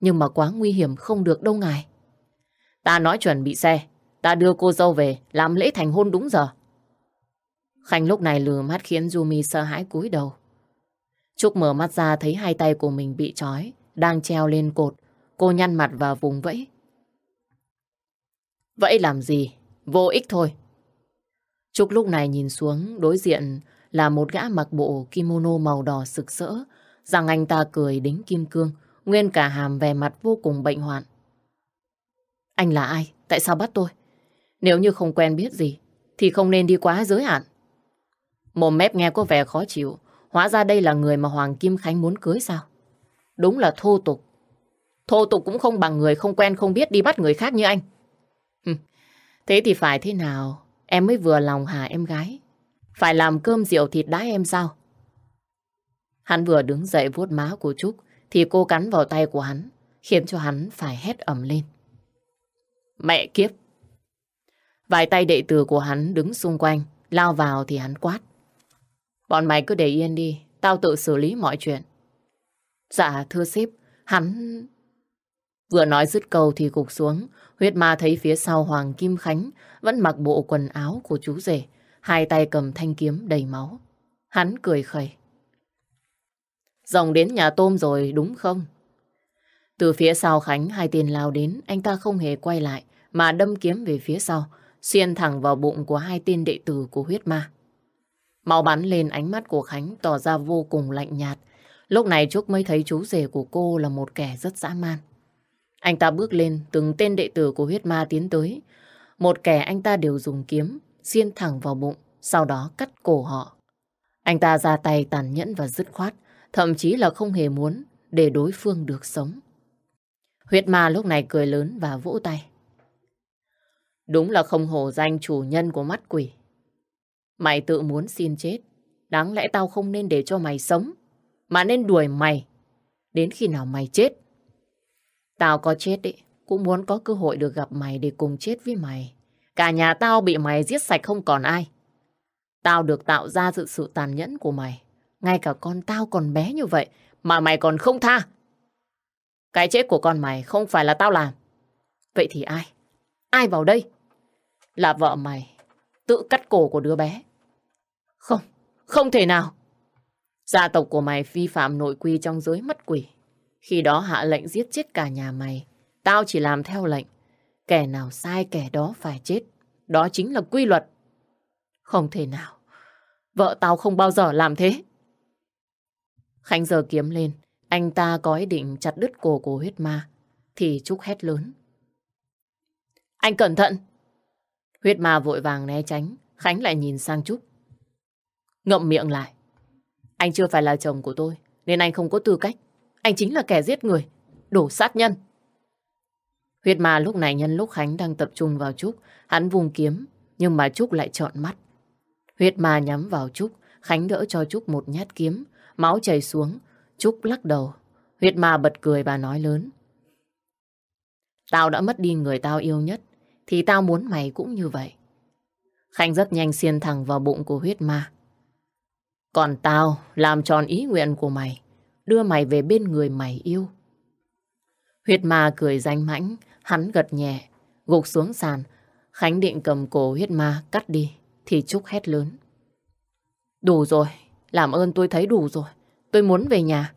Nhưng mà quá nguy hiểm không được đâu ngài. Ta nói chuẩn bị xe, ta đưa cô dâu về, làm lễ thành hôn đúng giờ. Khanh lúc này lừa mắt khiến Yumi sợ hãi cúi đầu. Trúc mở mắt ra thấy hai tay của mình bị trói, đang treo lên cột. Cô nhăn mặt và vùng vẫy. Vậy làm gì? Vô ích thôi. Trúc lúc này nhìn xuống đối diện là một gã mặc bộ kimono màu đỏ sực sỡ, rằng anh ta cười đính kim cương, nguyên cả hàm vẻ mặt vô cùng bệnh hoạn. Anh là ai? Tại sao bắt tôi? Nếu như không quen biết gì, thì không nên đi quá giới hạn. Mồm mép nghe có vẻ khó chịu, hóa ra đây là người mà Hoàng Kim Khánh muốn cưới sao? Đúng là thô tục. Thô tục cũng không bằng người không quen không biết đi bắt người khác như anh. Thế thì phải thế nào? Em mới vừa lòng hà em gái? Phải làm cơm rượu thịt đá em sao? Hắn vừa đứng dậy vuốt má của Trúc thì cô cắn vào tay của hắn, khiến cho hắn phải hét ầm lên. Mẹ kiếp! Vài tay đệ tử của hắn đứng xung quanh, lao vào thì hắn quát. Bọn mày cứ để yên đi, tao tự xử lý mọi chuyện. Dạ, thưa sếp, hắn... Vừa nói dứt câu thì gục xuống, huyết ma thấy phía sau Hoàng Kim Khánh vẫn mặc bộ quần áo của chú rể, hai tay cầm thanh kiếm đầy máu. Hắn cười khẩy. Rồng đến nhà tôm rồi đúng không? Từ phía sau Khánh hai tên lao đến, anh ta không hề quay lại mà đâm kiếm về phía sau, xuyên thẳng vào bụng của hai tên đệ tử của huyết ma. Máu bắn lên ánh mắt của Khánh tỏ ra vô cùng lạnh nhạt. Lúc này Trúc mới thấy chú rể của cô là một kẻ rất dã man. Anh ta bước lên, từng tên đệ tử của huyết ma tiến tới. Một kẻ anh ta đều dùng kiếm, xiên thẳng vào bụng, sau đó cắt cổ họ. Anh ta ra tay tàn nhẫn và dứt khoát, thậm chí là không hề muốn để đối phương được sống. Huyết ma lúc này cười lớn và vỗ tay. Đúng là không hổ danh chủ nhân của mắt quỷ. Mày tự muốn xin chết. Đáng lẽ tao không nên để cho mày sống, mà nên đuổi mày. Đến khi nào mày chết. Tao có chết ấy, cũng muốn có cơ hội được gặp mày để cùng chết với mày. Cả nhà tao bị mày giết sạch không còn ai. Tao được tạo ra sự sự tàn nhẫn của mày. Ngay cả con tao còn bé như vậy mà mày còn không tha. Cái chết của con mày không phải là tao làm. Vậy thì ai? Ai vào đây? Là vợ mày tự cắt cổ của đứa bé. Không, không thể nào. Gia tộc của mày vi phạm nội quy trong giới mất quỷ. Khi đó hạ lệnh giết chết cả nhà mày. Tao chỉ làm theo lệnh. Kẻ nào sai kẻ đó phải chết. Đó chính là quy luật. Không thể nào. Vợ tao không bao giờ làm thế. Khánh giờ kiếm lên. Anh ta có ý định chặt đứt cổ của huyết ma. Thì Trúc hét lớn. Anh cẩn thận. Huyết ma vội vàng né tránh. Khánh lại nhìn sang Trúc. Ngậm miệng lại. Anh chưa phải là chồng của tôi, nên anh không có tư cách. Anh chính là kẻ giết người, đổ sát nhân. Huyết ma lúc này nhân lúc Khánh đang tập trung vào Trúc, hắn vùng kiếm, nhưng mà Trúc lại trọn mắt. Huyết ma nhắm vào Trúc, Khánh đỡ cho Trúc một nhát kiếm, máu chảy xuống, Trúc lắc đầu. Huyết ma bật cười và nói lớn. Tao đã mất đi người tao yêu nhất, thì tao muốn mày cũng như vậy. Khánh rất nhanh xiên thẳng vào bụng của huyết ma. Còn tao làm tròn ý nguyện của mày, đưa mày về bên người mày yêu. Huyết ma cười danh mãnh, hắn gật nhẹ, gục xuống sàn. Khánh định cầm cổ huyết ma cắt đi, thì Trúc hét lớn. Đủ rồi, làm ơn tôi thấy đủ rồi, tôi muốn về nhà.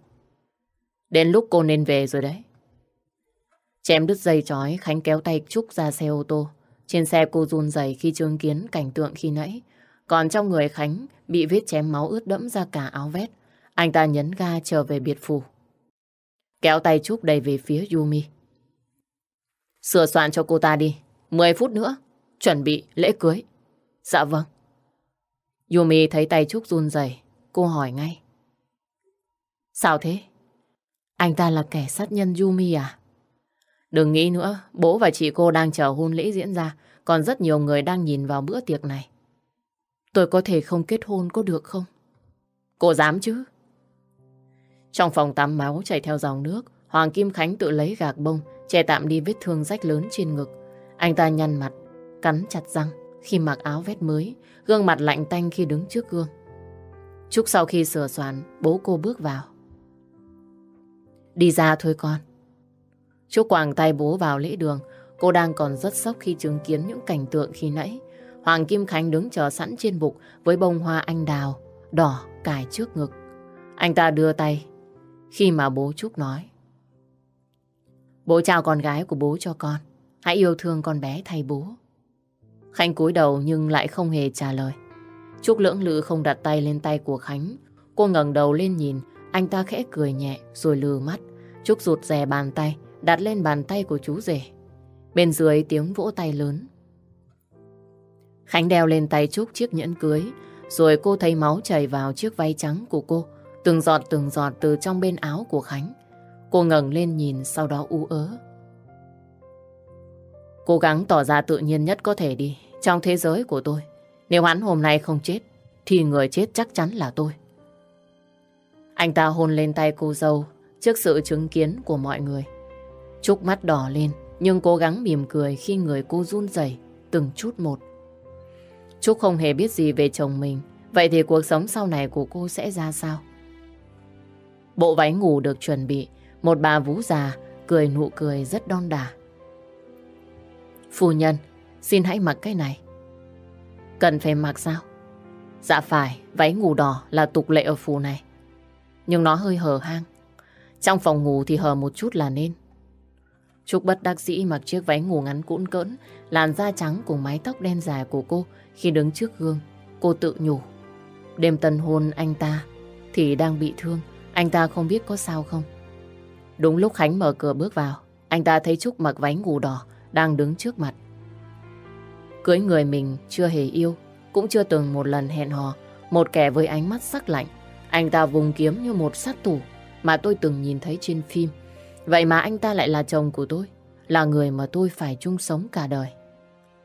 Đến lúc cô nên về rồi đấy. Chém đứt dây chói, Khánh kéo tay Trúc ra xe ô tô. Trên xe cô run rẩy khi chứng kiến cảnh tượng khi nãy. Còn trong người Khánh bị vết chém máu ướt đẫm ra cả áo vét. Anh ta nhấn ga trở về biệt phủ. Kéo tay Trúc đầy về phía Yumi. Sửa soạn cho cô ta đi. 10 phút nữa, chuẩn bị lễ cưới. Dạ vâng. Yumi thấy tay Trúc run rẩy, cô hỏi ngay. Sao thế? Anh ta là kẻ sát nhân Yumi à? Đừng nghĩ nữa, bố và chị cô đang chờ hôn lễ diễn ra, còn rất nhiều người đang nhìn vào bữa tiệc này. Tôi có thể không kết hôn có được không? Cô dám chứ? Trong phòng tắm máu chảy theo dòng nước, Hoàng Kim Khánh tự lấy gạc bông, che tạm đi vết thương rách lớn trên ngực. Anh ta nhăn mặt, cắn chặt răng khi mặc áo vét mới, gương mặt lạnh tanh khi đứng trước gương. Chúc sau khi sửa soạn, bố cô bước vào. Đi ra thôi con. Chúc quàng tay bố vào lễ đường, cô đang còn rất sốc khi chứng kiến những cảnh tượng khi nãy. Hoàng Kim Khánh đứng chờ sẵn trên bục với bông hoa anh đào, đỏ cài trước ngực. Anh ta đưa tay khi mà bố Trúc nói. Bố chào con gái của bố cho con. Hãy yêu thương con bé thay bố. Khánh cúi đầu nhưng lại không hề trả lời. Trúc lưỡng lự không đặt tay lên tay của Khánh. Cô ngẩng đầu lên nhìn, anh ta khẽ cười nhẹ rồi lừa mắt. Trúc rụt rè bàn tay, đặt lên bàn tay của chú rể. Bên dưới tiếng vỗ tay lớn. Khánh đeo lên tay Trúc chiếc nhẫn cưới, rồi cô thấy máu chảy vào chiếc váy trắng của cô, từng giọt từng giọt từ trong bên áo của Khánh. Cô ngẩng lên nhìn sau đó u ớ. Cố gắng tỏ ra tự nhiên nhất có thể đi trong thế giới của tôi. Nếu hắn hôm nay không chết, thì người chết chắc chắn là tôi. Anh ta hôn lên tay cô dâu trước sự chứng kiến của mọi người. Trúc mắt đỏ lên nhưng cố gắng mỉm cười khi người cô run rẩy từng chút một. Trúc không hề biết gì về chồng mình. Vậy thì cuộc sống sau này của cô sẽ ra sao? Bộ váy ngủ được chuẩn bị. Một bà vú già cười nụ cười rất đon đả. Phu nhân, xin hãy mặc cái này. Cần phải mặc sao? Dạ phải, váy ngủ đỏ là tục lệ ở phủ này. Nhưng nó hơi hở hang. Trong phòng ngủ thì hở một chút là nên. Trúc bất đắc dĩ mặc chiếc váy ngủ ngắn cũn cỡn, làn da trắng cùng mái tóc đen dài của cô khi đứng trước gương. Cô tự nhủ. Đêm tân hôn anh ta thì đang bị thương. Anh ta không biết có sao không. Đúng lúc Khánh mở cửa bước vào, anh ta thấy Trúc mặc váy ngủ đỏ đang đứng trước mặt. Cưới người mình chưa hề yêu, cũng chưa từng một lần hẹn hò, một kẻ với ánh mắt sắc lạnh. Anh ta vùng kiếm như một sát thủ mà tôi từng nhìn thấy trên phim. Vậy mà anh ta lại là chồng của tôi, là người mà tôi phải chung sống cả đời.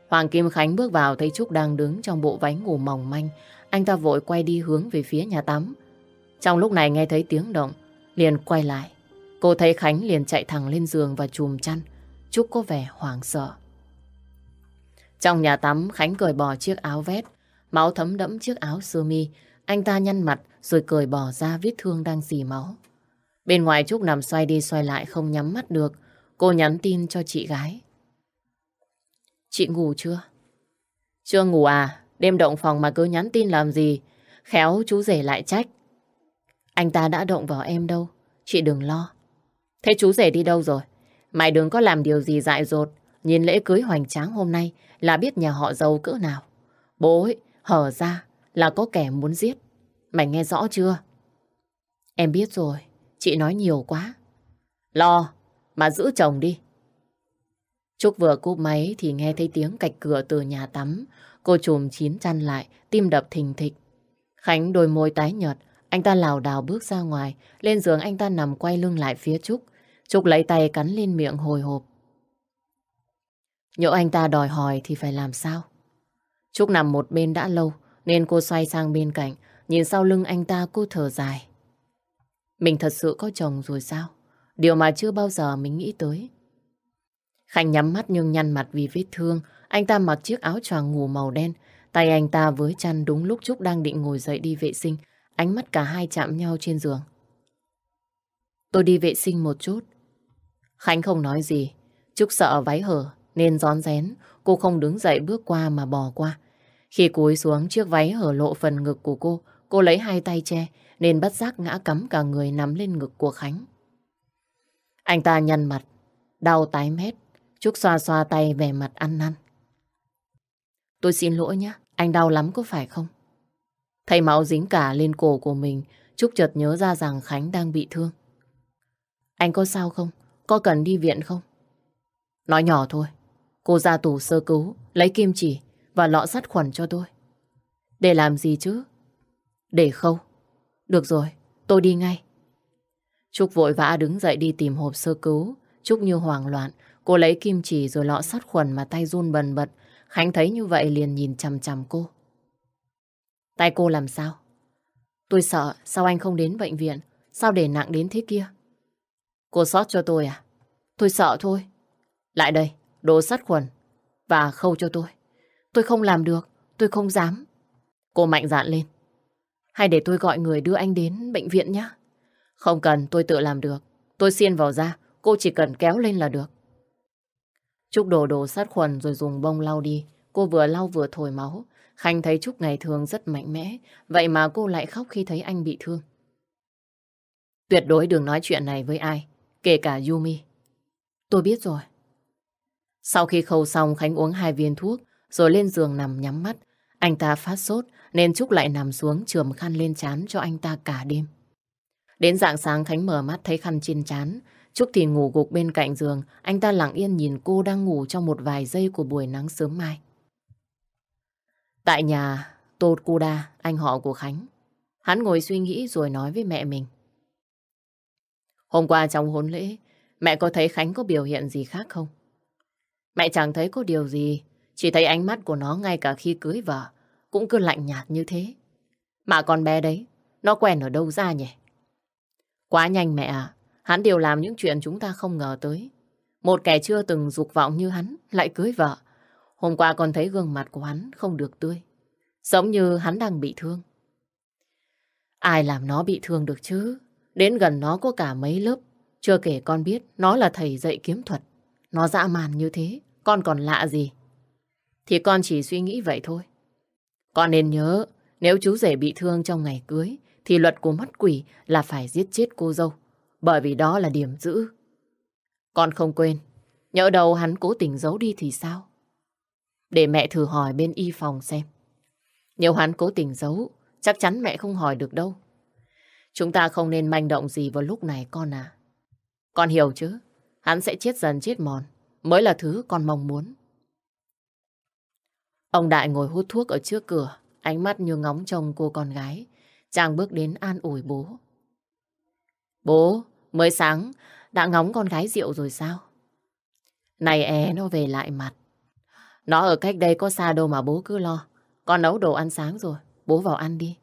Hoàng Kim Khánh bước vào thấy Trúc đang đứng trong bộ váy ngủ mỏng manh. Anh ta vội quay đi hướng về phía nhà tắm. Trong lúc này nghe thấy tiếng động, liền quay lại. Cô thấy Khánh liền chạy thẳng lên giường và chùm chăn. Trúc có vẻ hoảng sợ. Trong nhà tắm, Khánh cởi bỏ chiếc áo vét, máu thấm đẫm chiếc áo sơ mi. Anh ta nhăn mặt rồi cởi bỏ ra vết thương đang dì máu. Bên ngoài Trúc nằm xoay đi xoay lại không nhắm mắt được. Cô nhắn tin cho chị gái. Chị ngủ chưa? Chưa ngủ à? Đêm động phòng mà cứ nhắn tin làm gì? Khéo chú rể lại trách. Anh ta đã động vào em đâu. Chị đừng lo. Thế chú rể đi đâu rồi? Mày đừng có làm điều gì dại dột. Nhìn lễ cưới hoành tráng hôm nay là biết nhà họ giàu cỡ nào. Bố ấy, hở ra là có kẻ muốn giết. Mày nghe rõ chưa? Em biết rồi. Chị nói nhiều quá. Lo, mà giữ chồng đi. Trúc vừa cúp máy thì nghe thấy tiếng cạch cửa từ nhà tắm. Cô trùm chín chăn lại, tim đập thình thịch. Khánh đôi môi tái nhợt, anh ta lảo đảo bước ra ngoài. Lên giường anh ta nằm quay lưng lại phía Trúc. Trúc lấy tay cắn lên miệng hồi hộp. Nhỡ anh ta đòi hỏi thì phải làm sao? Trúc nằm một bên đã lâu, nên cô xoay sang bên cạnh, nhìn sau lưng anh ta cô thở dài. Mình thật sự có chồng rồi sao? Điều mà chưa bao giờ mình nghĩ tới. Khanh nhắm mắt nhưng nhăn mặt vì vết thương. Anh ta mặc chiếc áo choàng ngủ màu đen. Tay anh ta với chăn đúng lúc Trúc đang định ngồi dậy đi vệ sinh. Ánh mắt cả hai chạm nhau trên giường. Tôi đi vệ sinh một chút. Khánh không nói gì. Trúc sợ váy hở nên rón rén. Cô không đứng dậy bước qua mà bò qua. Khi cúi xuống chiếc váy hở lộ phần ngực của cô, cô lấy hai tay che nên bất giác ngã cắm cả người nằm lên ngực của Khánh. Anh ta nhăn mặt, đau tái mét, Trúc xoa xoa tay về mặt ăn năn. Tôi xin lỗi nhé, anh đau lắm có phải không? Thấy máu dính cả lên cổ của mình, Trúc chợt nhớ ra rằng Khánh đang bị thương. Anh có sao không? Có cần đi viện không? Nói nhỏ thôi. Cô ra tủ sơ cứu, lấy kim chỉ và lọ sát khuẩn cho tôi. Để làm gì chứ? Để khâu. Được rồi, tôi đi ngay. Trúc vội vã đứng dậy đi tìm hộp sơ cứu. Trúc như hoảng loạn, cô lấy kim chỉ rồi lọ sát khuẩn mà tay run bần bật. Khánh thấy như vậy liền nhìn chằm chằm cô. Tay cô làm sao? Tôi sợ, sao anh không đến bệnh viện? Sao để nặng đến thế kia? Cô sót cho tôi à? Tôi sợ thôi. Lại đây, đồ sát khuẩn. Và khâu cho tôi. Tôi không làm được, tôi không dám. Cô mạnh dạn lên. Hay để tôi gọi người đưa anh đến bệnh viện nhé. Không cần, tôi tự làm được. Tôi xiên vào da, cô chỉ cần kéo lên là được. Trúc đổ đồ sát khuẩn rồi dùng bông lau đi. Cô vừa lau vừa thổi máu. Khanh thấy Trúc ngày thường rất mạnh mẽ, vậy mà cô lại khóc khi thấy anh bị thương. Tuyệt đối đừng nói chuyện này với ai, kể cả Yumi. Tôi biết rồi. Sau khi khâu xong, Khánh uống hai viên thuốc, rồi lên giường nằm nhắm mắt. Anh ta phát sốt, nên Trúc lại nằm xuống trường khăn lên chán cho anh ta cả đêm. Đến dạng sáng Khánh mở mắt thấy khăn trên chán. Trúc thì ngủ gục bên cạnh giường, anh ta lặng yên nhìn cô đang ngủ trong một vài giây của buổi nắng sớm mai. Tại nhà Tô Đa, anh họ của Khánh. Hắn ngồi suy nghĩ rồi nói với mẹ mình. Hôm qua trong hôn lễ, mẹ có thấy Khánh có biểu hiện gì khác không? Mẹ chẳng thấy có điều gì, chỉ thấy ánh mắt của nó ngay cả khi cưới vợ cũng cứ lạnh nhạt như thế. Mà con bé đấy, nó quen ở đâu ra nhỉ? Quá nhanh mẹ à, hắn đều làm những chuyện chúng ta không ngờ tới. Một kẻ chưa từng dục vọng như hắn lại cưới vợ. Hôm qua con thấy gương mặt của hắn không được tươi. Giống như hắn đang bị thương. Ai làm nó bị thương được chứ? Đến gần nó có cả mấy lớp. Chưa kể con biết nó là thầy dạy kiếm thuật. Nó dã man như thế, con còn lạ gì? Thì con chỉ suy nghĩ vậy thôi. Con nên nhớ, nếu chú rể bị thương trong ngày cưới, thì luật của mắt quỷ là phải giết chết cô dâu. Bởi vì đó là điểm giữ. Con không quên, nhỡ đầu hắn cố tình giấu đi thì sao? Để mẹ thử hỏi bên y phòng xem. Nếu hắn cố tình giấu, chắc chắn mẹ không hỏi được đâu. Chúng ta không nên manh động gì vào lúc này con à. Con hiểu chứ? Hắn sẽ chết dần chết mòn, mới là thứ con mong muốn. Ông Đại ngồi hút thuốc ở trước cửa, ánh mắt như ngóng trông cô con gái. Chàng bước đến an ủi bố. Bố, mới sáng, đã ngóng con gái rượu rồi sao? Này é nó về lại mặt. Nó ở cách đây có xa đâu mà bố cứ lo. Con nấu đồ ăn sáng rồi, bố vào ăn đi.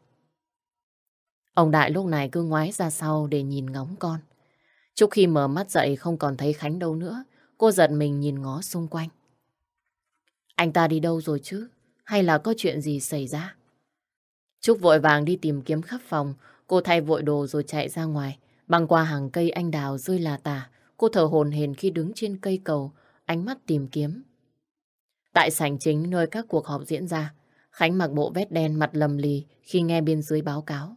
Ông Đại lúc này cứ ngoái ra sau để nhìn ngóng con. Chúc khi mở mắt dậy không còn thấy Khánh đâu nữa, cô giật mình nhìn ngó xung quanh. Anh ta đi đâu rồi chứ? Hay là có chuyện gì xảy ra? Trúc vội vàng đi tìm kiếm khắp phòng, cô thay vội đồ rồi chạy ra ngoài. Băng qua hàng cây anh đào rơi là tả, cô thở hồn hển khi đứng trên cây cầu, ánh mắt tìm kiếm. Tại sảnh chính nơi các cuộc họp diễn ra, Khánh mặc bộ vest đen mặt lầm lì khi nghe bên dưới báo cáo.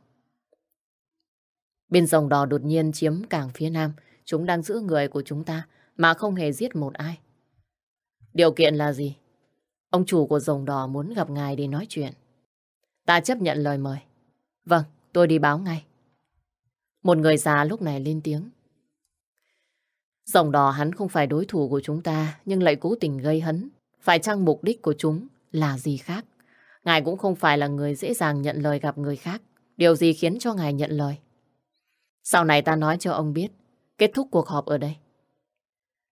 Bên dòng đỏ đột nhiên chiếm cảng phía nam, chúng đang giữ người của chúng ta mà không hề giết một ai. Điều kiện là gì? Ông chủ của rồng đỏ muốn gặp ngài để nói chuyện. Ta chấp nhận lời mời. Vâng, tôi đi báo ngay. Một người già lúc này lên tiếng. Rồng đỏ hắn không phải đối thủ của chúng ta, nhưng lại cố tình gây hấn. Phải chăng mục đích của chúng là gì khác? Ngài cũng không phải là người dễ dàng nhận lời gặp người khác. Điều gì khiến cho ngài nhận lời? Sau này ta nói cho ông biết, kết thúc cuộc họp ở đây.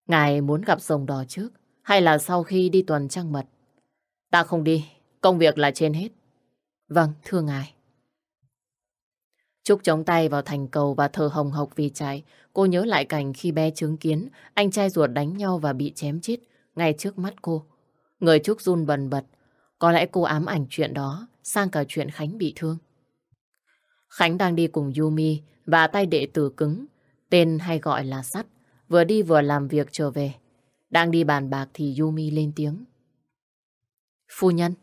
Ngài muốn gặp rồng đỏ trước, hay là sau khi đi tuần trăng mật? Ta không đi, công việc là trên hết. Vâng, thưa ngài. Trúc chống tay vào thành cầu và thở hồng hộc vì chạy. Cô nhớ lại cảnh khi bé chứng kiến anh trai ruột đánh nhau và bị chém chết ngay trước mắt cô. Người Trúc run bần bật. Có lẽ cô ám ảnh chuyện đó sang cả chuyện Khánh bị thương. Khánh đang đi cùng Yumi và tay đệ tử cứng, tên hay gọi là sắt, vừa đi vừa làm việc trở về. Đang đi bàn bạc thì Yumi lên tiếng. Phu nhân.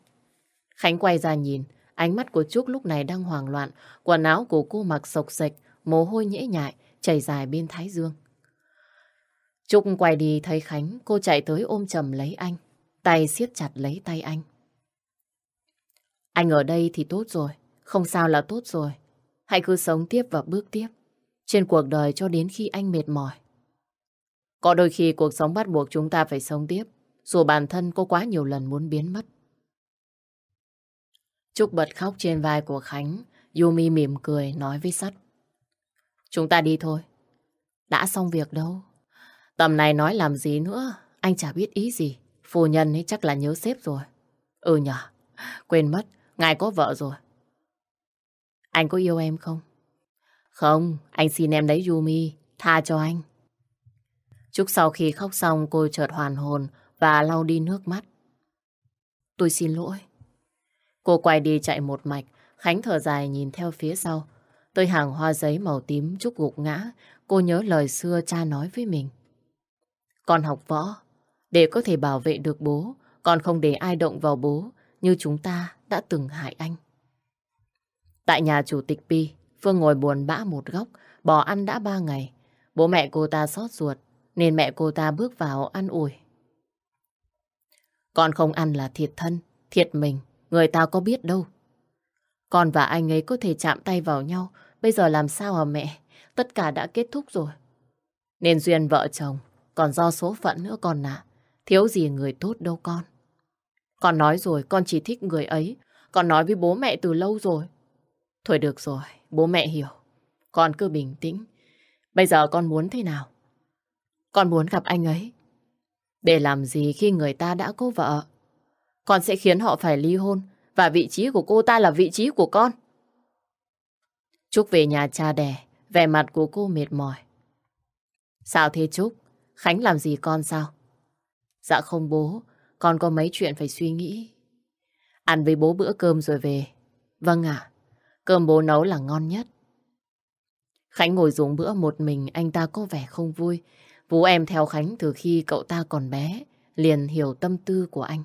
Khánh quay ra nhìn, ánh mắt của Trúc lúc này đang hoảng loạn, quần áo của cô mặc sộc sạch, mồ hôi nhễ nhại, chảy dài bên thái dương. Trúc quay đi thấy Khánh, cô chạy tới ôm chầm lấy anh, tay siết chặt lấy tay anh. Anh ở đây thì tốt rồi, không sao là tốt rồi. Hãy cứ sống tiếp và bước tiếp trên cuộc đời cho đến khi anh mệt mỏi. Có đôi khi cuộc sống bắt buộc chúng ta phải sống tiếp, dù bản thân có quá nhiều lần muốn biến mất. Trúc bật khóc trên vai của Khánh, Yumi mỉm cười nói với Sắt. Chúng ta đi thôi. Đã xong việc đâu. Tầm này nói làm gì nữa, anh chả biết ý gì. Phu nhân ấy chắc là nhớ sếp rồi. Ừ nhở, quên mất, ngài có vợ rồi. Anh có yêu em không? Không, anh xin em lấy Yumi, tha cho anh. Trúc sau khi khóc xong cô chợt hoàn hồn và lau đi nước mắt. Tôi xin lỗi. Cô quay đi chạy một mạch, Khánh thở dài nhìn theo phía sau. Tới hàng hoa giấy màu tím chúc gục ngã, cô nhớ lời xưa cha nói với mình. Con học võ, để có thể bảo vệ được bố, con không để ai động vào bố như chúng ta đã từng hại anh. Tại nhà chủ tịch Pi, Phương ngồi buồn bã một góc, bỏ ăn đã ba ngày. Bố mẹ cô ta xót ruột, nên mẹ cô ta bước vào ăn ủi. Con không ăn là thiệt thân, thiệt mình, người ta có biết đâu. Con và anh ấy có thể chạm tay vào nhau, bây giờ làm sao hả mẹ? Tất cả đã kết thúc rồi. Nên duyên vợ chồng, còn do số phận nữa con ạ. Thiếu gì người tốt đâu con. Con nói rồi, con chỉ thích người ấy. Con nói với bố mẹ từ lâu rồi. Thôi được rồi, bố mẹ hiểu. Con cứ bình tĩnh. Bây giờ con muốn thế nào? Con muốn gặp anh ấy. Để làm gì khi người ta đã có vợ? Con sẽ khiến họ phải ly hôn và vị trí của cô ta là vị trí của con. Trúc về nhà cha đẻ, vẻ mặt của cô mệt mỏi. Sao thế Trúc? Khánh làm gì con sao? Dạ không bố, con có mấy chuyện phải suy nghĩ. Ăn với bố bữa cơm rồi về. Vâng ạ, cơm bố nấu là ngon nhất. Khánh ngồi dùng bữa một mình, anh ta có vẻ không vui. Vũ em theo Khánh từ khi cậu ta còn bé, liền hiểu tâm tư của anh.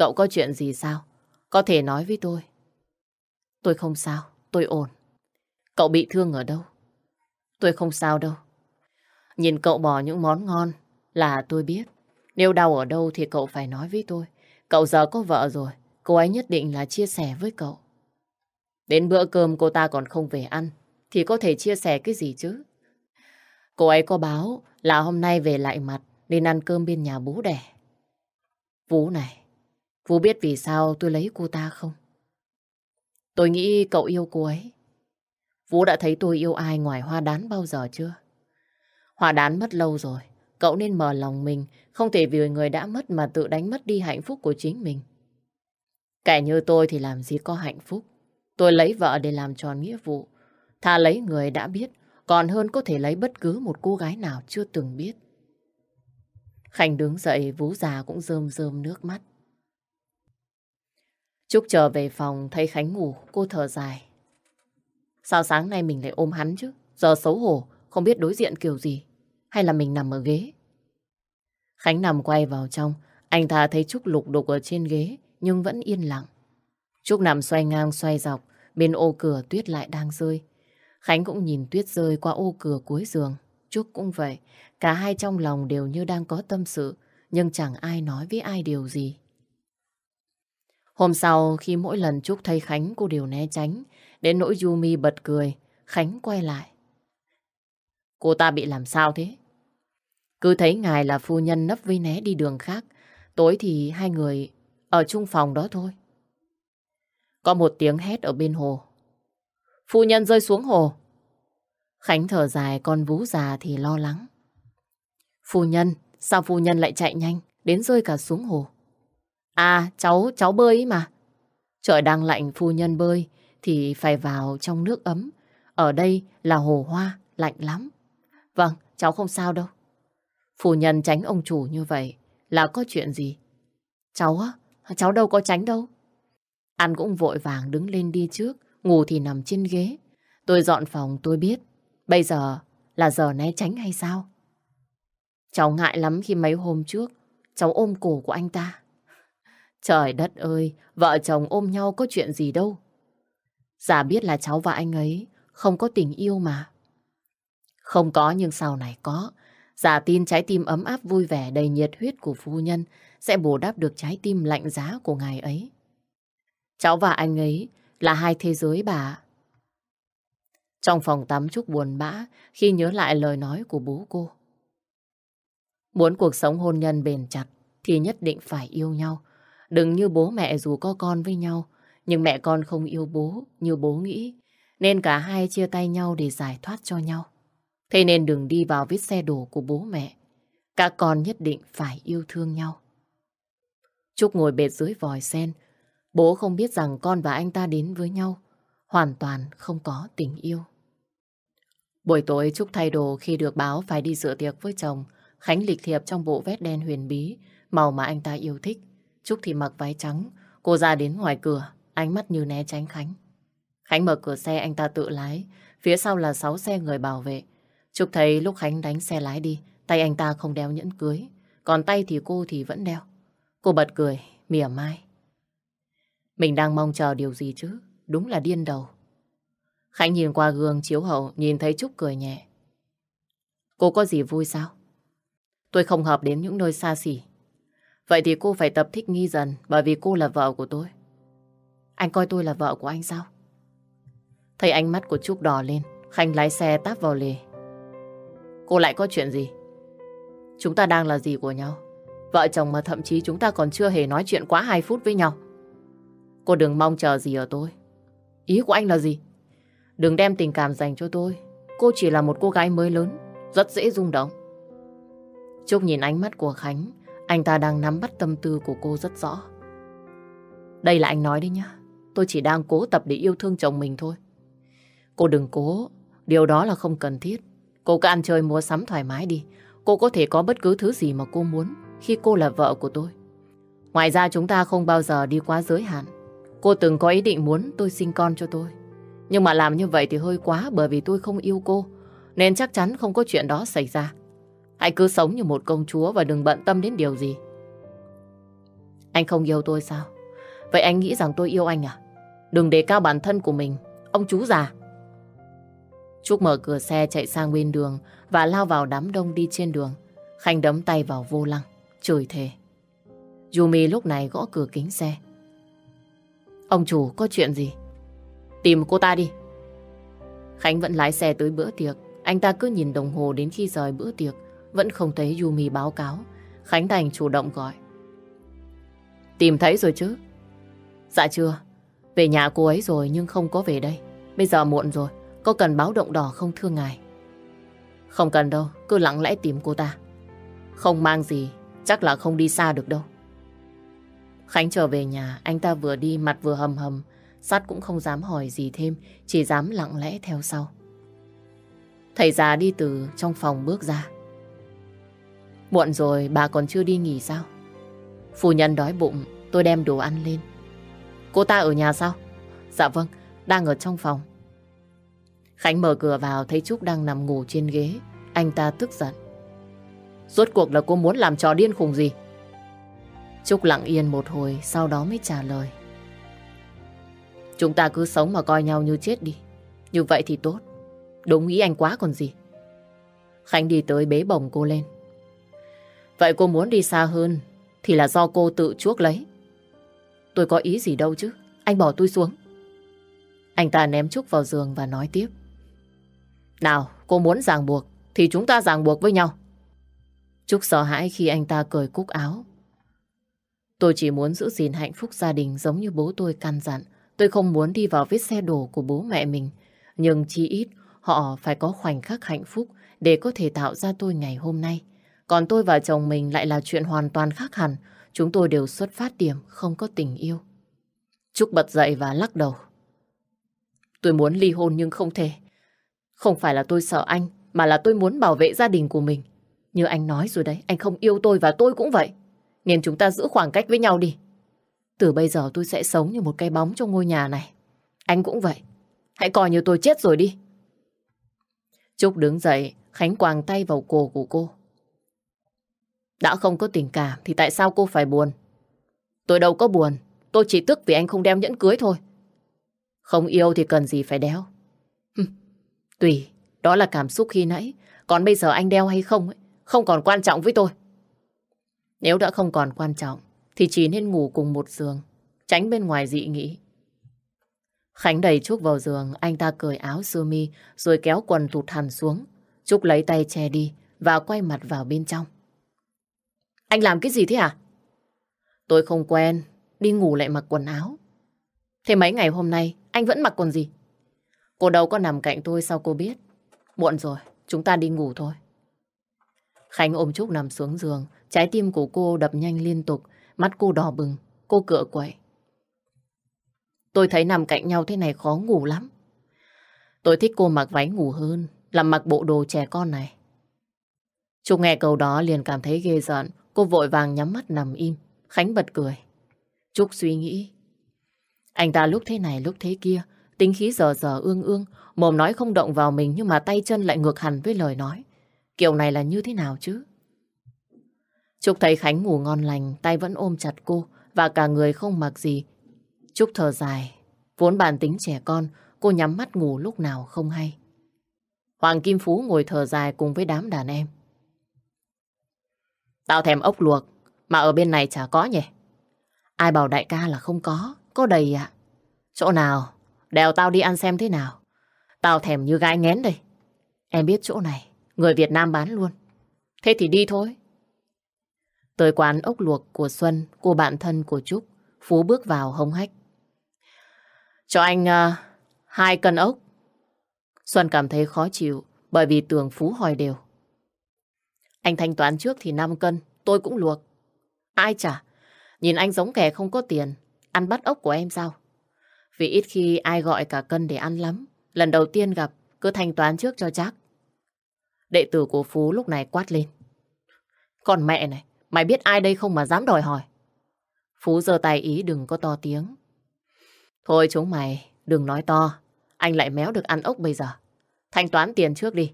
Cậu có chuyện gì sao? Có thể nói với tôi. Tôi không sao, tôi ổn. Cậu bị thương ở đâu? Tôi không sao đâu. Nhìn cậu bỏ những món ngon là tôi biết. Nếu đau ở đâu thì cậu phải nói với tôi. Cậu giờ có vợ rồi, cô ấy nhất định là chia sẻ với cậu. Đến bữa cơm cô ta còn không về ăn, thì có thể chia sẻ cái gì chứ? Cô ấy có báo là hôm nay về lại mặt nên ăn cơm bên nhà bố đẻ. Vũ này, Vũ biết vì sao tôi lấy cô ta không? Tôi nghĩ cậu yêu cô ấy. Vũ đã thấy tôi yêu ai ngoài hoa đán bao giờ chưa? Hoa đán mất lâu rồi. Cậu nên mở lòng mình, không thể vì người đã mất mà tự đánh mất đi hạnh phúc của chính mình. Kẻ như tôi thì làm gì có hạnh phúc. Tôi lấy vợ để làm tròn nghĩa vụ. Thà lấy người đã biết, còn hơn có thể lấy bất cứ một cô gái nào chưa từng biết. Khánh đứng dậy, vú già cũng rơm rơm nước mắt. Trúc trở về phòng, thấy Khánh ngủ, cô thở dài. Sao sáng nay mình lại ôm hắn chứ? Giờ xấu hổ, không biết đối diện kiểu gì. Hay là mình nằm ở ghế? Khánh nằm quay vào trong, anh ta thấy Trúc lục đục ở trên ghế, nhưng vẫn yên lặng. Trúc nằm xoay ngang xoay dọc, bên ô cửa tuyết lại đang rơi. Khánh cũng nhìn tuyết rơi qua ô cửa cuối giường. Trúc cũng vậy, cả hai trong lòng đều như đang có tâm sự, nhưng chẳng ai nói với ai điều gì. Hôm sau, khi mỗi lần Trúc thấy Khánh, cô đều né tránh. Đến nỗi Yumi bật cười, Khánh quay lại. Cô ta bị làm sao thế? Cứ thấy ngài là phu nhân nấp với né đi đường khác. Tối thì hai người ở chung phòng đó thôi. Có một tiếng hét ở bên hồ. Phu nhân rơi xuống hồ. Khánh thở dài, con vú già thì lo lắng. Phu nhân, sao phu nhân lại chạy nhanh, đến rơi cả xuống hồ? À, cháu, cháu bơi mà. Trời đang lạnh phu nhân bơi thì phải vào trong nước ấm. Ở đây là hồ hoa, lạnh lắm. Vâng, cháu không sao đâu. Phu nhân tránh ông chủ như vậy là có chuyện gì? Cháu á, cháu đâu có tránh đâu. Ăn cũng vội vàng đứng lên đi trước, ngủ thì nằm trên ghế. Tôi dọn phòng tôi biết, bây giờ là giờ né tránh hay sao? Cháu ngại lắm khi mấy hôm trước cháu ôm cổ của anh ta. Trời đất ơi, vợ chồng ôm nhau có chuyện gì đâu. Giả biết là cháu và anh ấy không có tình yêu mà. Không có nhưng sau này có. Giả tin trái tim ấm áp vui vẻ đầy nhiệt huyết của phu nhân sẽ bù đắp được trái tim lạnh giá của ngài ấy. Cháu và anh ấy là hai thế giới bà. Trong phòng tắm Trúc buồn bã khi nhớ lại lời nói của bố cô. Muốn cuộc sống hôn nhân bền chặt thì nhất định phải yêu nhau. Đừng như bố mẹ dù có con với nhau, nhưng mẹ con không yêu bố như bố nghĩ. Nên cả hai chia tay nhau để giải thoát cho nhau. Thế nên đừng đi vào vết xe đổ của bố mẹ. Các con nhất định phải yêu thương nhau. Trúc ngồi bệt dưới vòi sen. Bố không biết rằng con và anh ta đến với nhau. Hoàn toàn không có tình yêu. Buổi tối Trúc thay đồ khi được báo phải đi dự tiệc với chồng. Khánh lịch thiệp trong bộ vest đen huyền bí, màu mà anh ta yêu thích. Trúc thì mặc váy trắng. Cô ra đến ngoài cửa, ánh mắt như né tránh Khánh. Khánh mở cửa xe anh ta tự lái, phía sau là sáu xe người bảo vệ. Trúc thấy lúc Khánh đánh xe lái đi, tay anh ta không đeo nhẫn cưới, còn tay thì cô thì vẫn đeo. Cô bật cười, mỉa mai. Mình đang mong chờ điều gì chứ, đúng là điên đầu. Khánh nhìn qua gương chiếu hậu, nhìn thấy Trúc cười nhẹ. Cô có gì vui sao? Tôi không hợp đến những nơi xa xỉ. Vậy thì cô phải tập thích nghi dần bởi vì cô là vợ của tôi. Anh coi tôi là vợ của anh sao? Thấy ánh mắt của Trúc đỏ lên, Khánh lái xe táp vào lề. Cô lại có chuyện gì? Chúng ta đang là gì của nhau? Vợ chồng mà thậm chí chúng ta còn chưa hề nói chuyện quá 2 phút với nhau. Cô đừng mong chờ gì ở tôi. Ý của anh là gì? Đừng đem tình cảm dành cho tôi. Cô chỉ là một cô gái mới lớn, rất dễ rung động. Trúc nhìn ánh mắt của Khánh, anh ta đang nắm bắt tâm tư của cô rất rõ. Đây là anh nói đấy nhá. Tôi chỉ đang cố tập để yêu thương chồng mình thôi. Cô đừng cố, điều đó là không cần thiết. Cô cứ ăn chơi mua sắm thoải mái đi. Cô có thể có bất cứ thứ gì mà cô muốn khi cô là vợ của tôi. Ngoài ra chúng ta không bao giờ đi quá giới hạn. Cô từng có ý định muốn tôi sinh con cho tôi. Nhưng mà làm như vậy thì hơi quá bởi vì tôi không yêu cô. Nên chắc chắn không có chuyện đó xảy ra. Hãy cứ sống như một công chúa và đừng bận tâm đến điều gì. Anh không yêu tôi sao? Vậy anh nghĩ rằng tôi yêu anh à? Đừng đề cao bản thân của mình. Ông chú già. Trúc mở cửa xe chạy sang bên đường và lao vào đám đông đi trên đường. Khanh đấm tay vào vô lăng, chửi thề. Yumi lúc này gõ cửa kính xe. Ông chủ có chuyện gì? Tìm cô ta đi. Khánh vẫn lái xe tới bữa tiệc. Anh ta cứ nhìn đồng hồ đến khi rời bữa tiệc. Vẫn không thấy Yumi báo cáo. Khánh Thành chủ động gọi. Tìm thấy rồi chứ? Dạ chưa. Về nhà cô ấy rồi nhưng không có về đây. Bây giờ muộn rồi. Có cần báo động đỏ không thưa ngài? Không cần đâu, cứ lặng lẽ tìm cô ta. Không mang gì, chắc là không đi xa được đâu. Khánh trở về nhà, anh ta vừa đi mặt vừa hầm hầm. Sát cũng không dám hỏi gì thêm, chỉ dám lặng lẽ theo sau. Thầy già đi từ trong phòng bước ra. Muộn rồi, bà còn chưa đi nghỉ sao? Phu nhân đói bụng, tôi đem đồ ăn lên. Cô ta ở nhà sao? Dạ vâng, đang ở trong phòng. Khánh mở cửa vào thấy Trúc đang nằm ngủ trên ghế. Anh ta tức giận. Rốt cuộc là cô muốn làm trò điên khùng gì? Trúc lặng yên một hồi sau đó mới trả lời. Chúng ta cứ sống mà coi nhau như chết đi. Như vậy thì tốt. Đúng ý anh quá còn gì. Khánh đi tới bế bồng cô lên. Vậy cô muốn đi xa hơn thì là do cô tự chuốc lấy. Tôi có ý gì đâu chứ. Anh bỏ tôi xuống. Anh ta ném Trúc vào giường và nói tiếp. Nào, cô muốn ràng buộc, thì chúng ta ràng buộc với nhau. Trúc sợ hãi khi anh ta cởi cúc áo. Tôi chỉ muốn giữ gìn hạnh phúc gia đình giống như bố tôi căn dặn. Tôi không muốn đi vào vết xe đổ của bố mẹ mình. Nhưng chi ít, họ phải có khoảnh khắc hạnh phúc để có thể tạo ra tôi ngày hôm nay. Còn tôi và chồng mình lại là chuyện hoàn toàn khác hẳn. Chúng tôi đều xuất phát điểm không có tình yêu. Trúc bật dậy và lắc đầu. Tôi muốn ly hôn nhưng không thể. Không phải là tôi sợ anh, mà là tôi muốn bảo vệ gia đình của mình. Như anh nói rồi đấy, anh không yêu tôi và tôi cũng vậy. Nên chúng ta giữ khoảng cách với nhau đi. Từ bây giờ tôi sẽ sống như một cái bóng trong ngôi nhà này. Anh cũng vậy. Hãy coi như tôi chết rồi đi. Trúc đứng dậy, Khánh quàng tay vào cổ của cô. Đã không có tình cảm thì tại sao cô phải buồn? Tôi đâu có buồn. Tôi chỉ tức vì anh không đeo nhẫn cưới thôi. Không yêu thì cần gì phải đeo. Tùy, đó là cảm xúc khi nãy. Còn bây giờ anh đeo hay không ấy, không còn quan trọng với tôi. Nếu đã không còn quan trọng, thì chỉ nên ngủ cùng một giường, tránh bên ngoài dị nghị. Khánh đẩy Trúc vào giường, anh ta cởi áo sơ mi rồi kéo quần thụt hẳn xuống. Trúc lấy tay che đi và quay mặt vào bên trong. Anh làm cái gì thế à? Tôi không quen, đi ngủ lại mặc quần áo. Thế mấy ngày hôm nay anh vẫn mặc quần gì? Cô đâu có nằm cạnh tôi sao cô biết? Muộn rồi, chúng ta đi ngủ thôi. Khánh ôm Trúc nằm xuống giường, trái tim của cô đập nhanh liên tục, mắt cô đỏ bừng, cô cựa quậy. Tôi thấy nằm cạnh nhau thế này khó ngủ lắm. Tôi thích cô mặc váy ngủ hơn là mặc bộ đồ trẻ con này. Trúc nghe câu đó liền cảm thấy ghê giận. Cô vội vàng nhắm mắt nằm im. Khánh bật cười. Trúc suy nghĩ. Anh ta lúc thế này lúc thế kia. Tính khí giờ giờ ương ương. Mồm nói không động vào mình nhưng mà tay chân lại ngược hẳn với lời nói. Kiểu này là như thế nào chứ? Trúc thấy Khánh ngủ ngon lành, tay vẫn ôm chặt cô và cả người không mặc gì. Trúc thở dài, vốn bản tính trẻ con, cô nhắm mắt ngủ lúc nào không hay. Hoàng Kim Phú ngồi thở dài cùng với đám đàn em. Tao thèm ốc luộc, mà ở bên này chả có nhỉ? Ai bảo đại ca là không có, có đầy ạ. Chỗ nào? Đèo tao đi ăn xem thế nào. Tao thèm như gái ngén đây. Em biết chỗ này, người Việt Nam bán luôn. Thế thì đi thôi. Tới quán ốc luộc của Xuân, cô bạn thân của Trúc, Phú bước vào hống hách. Cho anh uh, hai cân ốc. Xuân cảm thấy khó chịu bởi vì tưởng Phú hỏi đều. Anh thanh toán trước thì 5 cân, tôi cũng luộc. Ai chả, nhìn anh giống kẻ không có tiền, ăn bắt ốc của em sao? Vì ít khi ai gọi cả cân để ăn lắm. Lần đầu tiên gặp, cứ thanh toán trước cho chắc. Đệ tử của Phú lúc này quát lên. Còn mẹ này, mày biết ai đây không mà dám đòi hỏi? Phú giơ tay ý đừng có to tiếng. Thôi chúng mày, đừng nói to. Anh lại méo được ăn ốc bây giờ. Thanh toán tiền trước đi.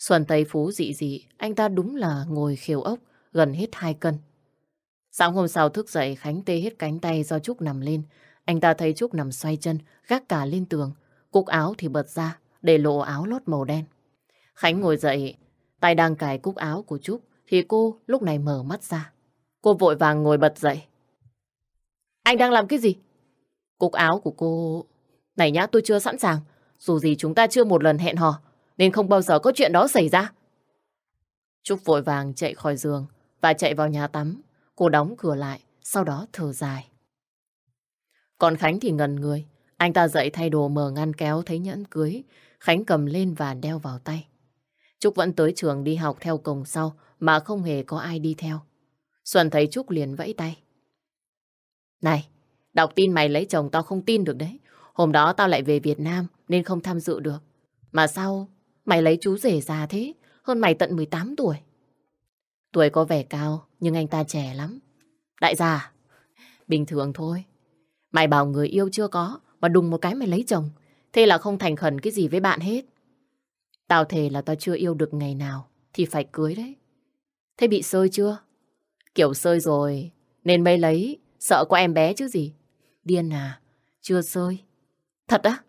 Xuân Tây Phú dị dị, anh ta đúng là ngồi khiêu ốc, gần hết hai cân. Sáng hôm sau thức dậy, Khánh tê hết cánh tay do Trúc nằm lên. Anh ta thấy Trúc nằm xoay chân, gác cả lên tường. Cúc áo thì bật ra, để lộ áo lót màu đen. Khánh ngồi dậy, tay đang cài cúc áo của Trúc, thì cô lúc này mở mắt ra. Cô vội vàng ngồi bật dậy. Anh đang làm cái gì? Cúc áo của cô... Này nhá, tôi chưa sẵn sàng. Dù gì chúng ta chưa một lần hẹn hò, nên không bao giờ có chuyện đó xảy ra. Trúc vội vàng chạy khỏi giường và chạy vào nhà tắm. Cô đóng cửa lại, sau đó thở dài. Còn Khánh thì ngần người. Anh ta dậy thay đồ mở ngăn kéo thấy nhẫn cưới. Khánh cầm lên và đeo vào tay. Trúc vẫn tới trường đi học theo cổng sau mà không hề có ai đi theo. Xuân thấy Trúc liền vẫy tay. Này, đọc tin mày lấy chồng tao không tin được đấy. Hôm đó tao lại về Việt Nam nên không tham dự được. Mà sao mày lấy chú rể già thế? Hơn mày tận 18 tuổi. Tuổi có vẻ cao nhưng anh ta trẻ lắm. Đại gia, bình thường thôi. Mày bảo người yêu chưa có mà đùng một cái mày lấy chồng. Thế là không thành khẩn cái gì với bạn hết. Tao thề là tao chưa yêu được ngày nào thì phải cưới đấy. Thế bị sơi chưa? Kiểu sơi rồi nên mới lấy sợ có em bé chứ gì. Điên à, chưa sơi. Thật á?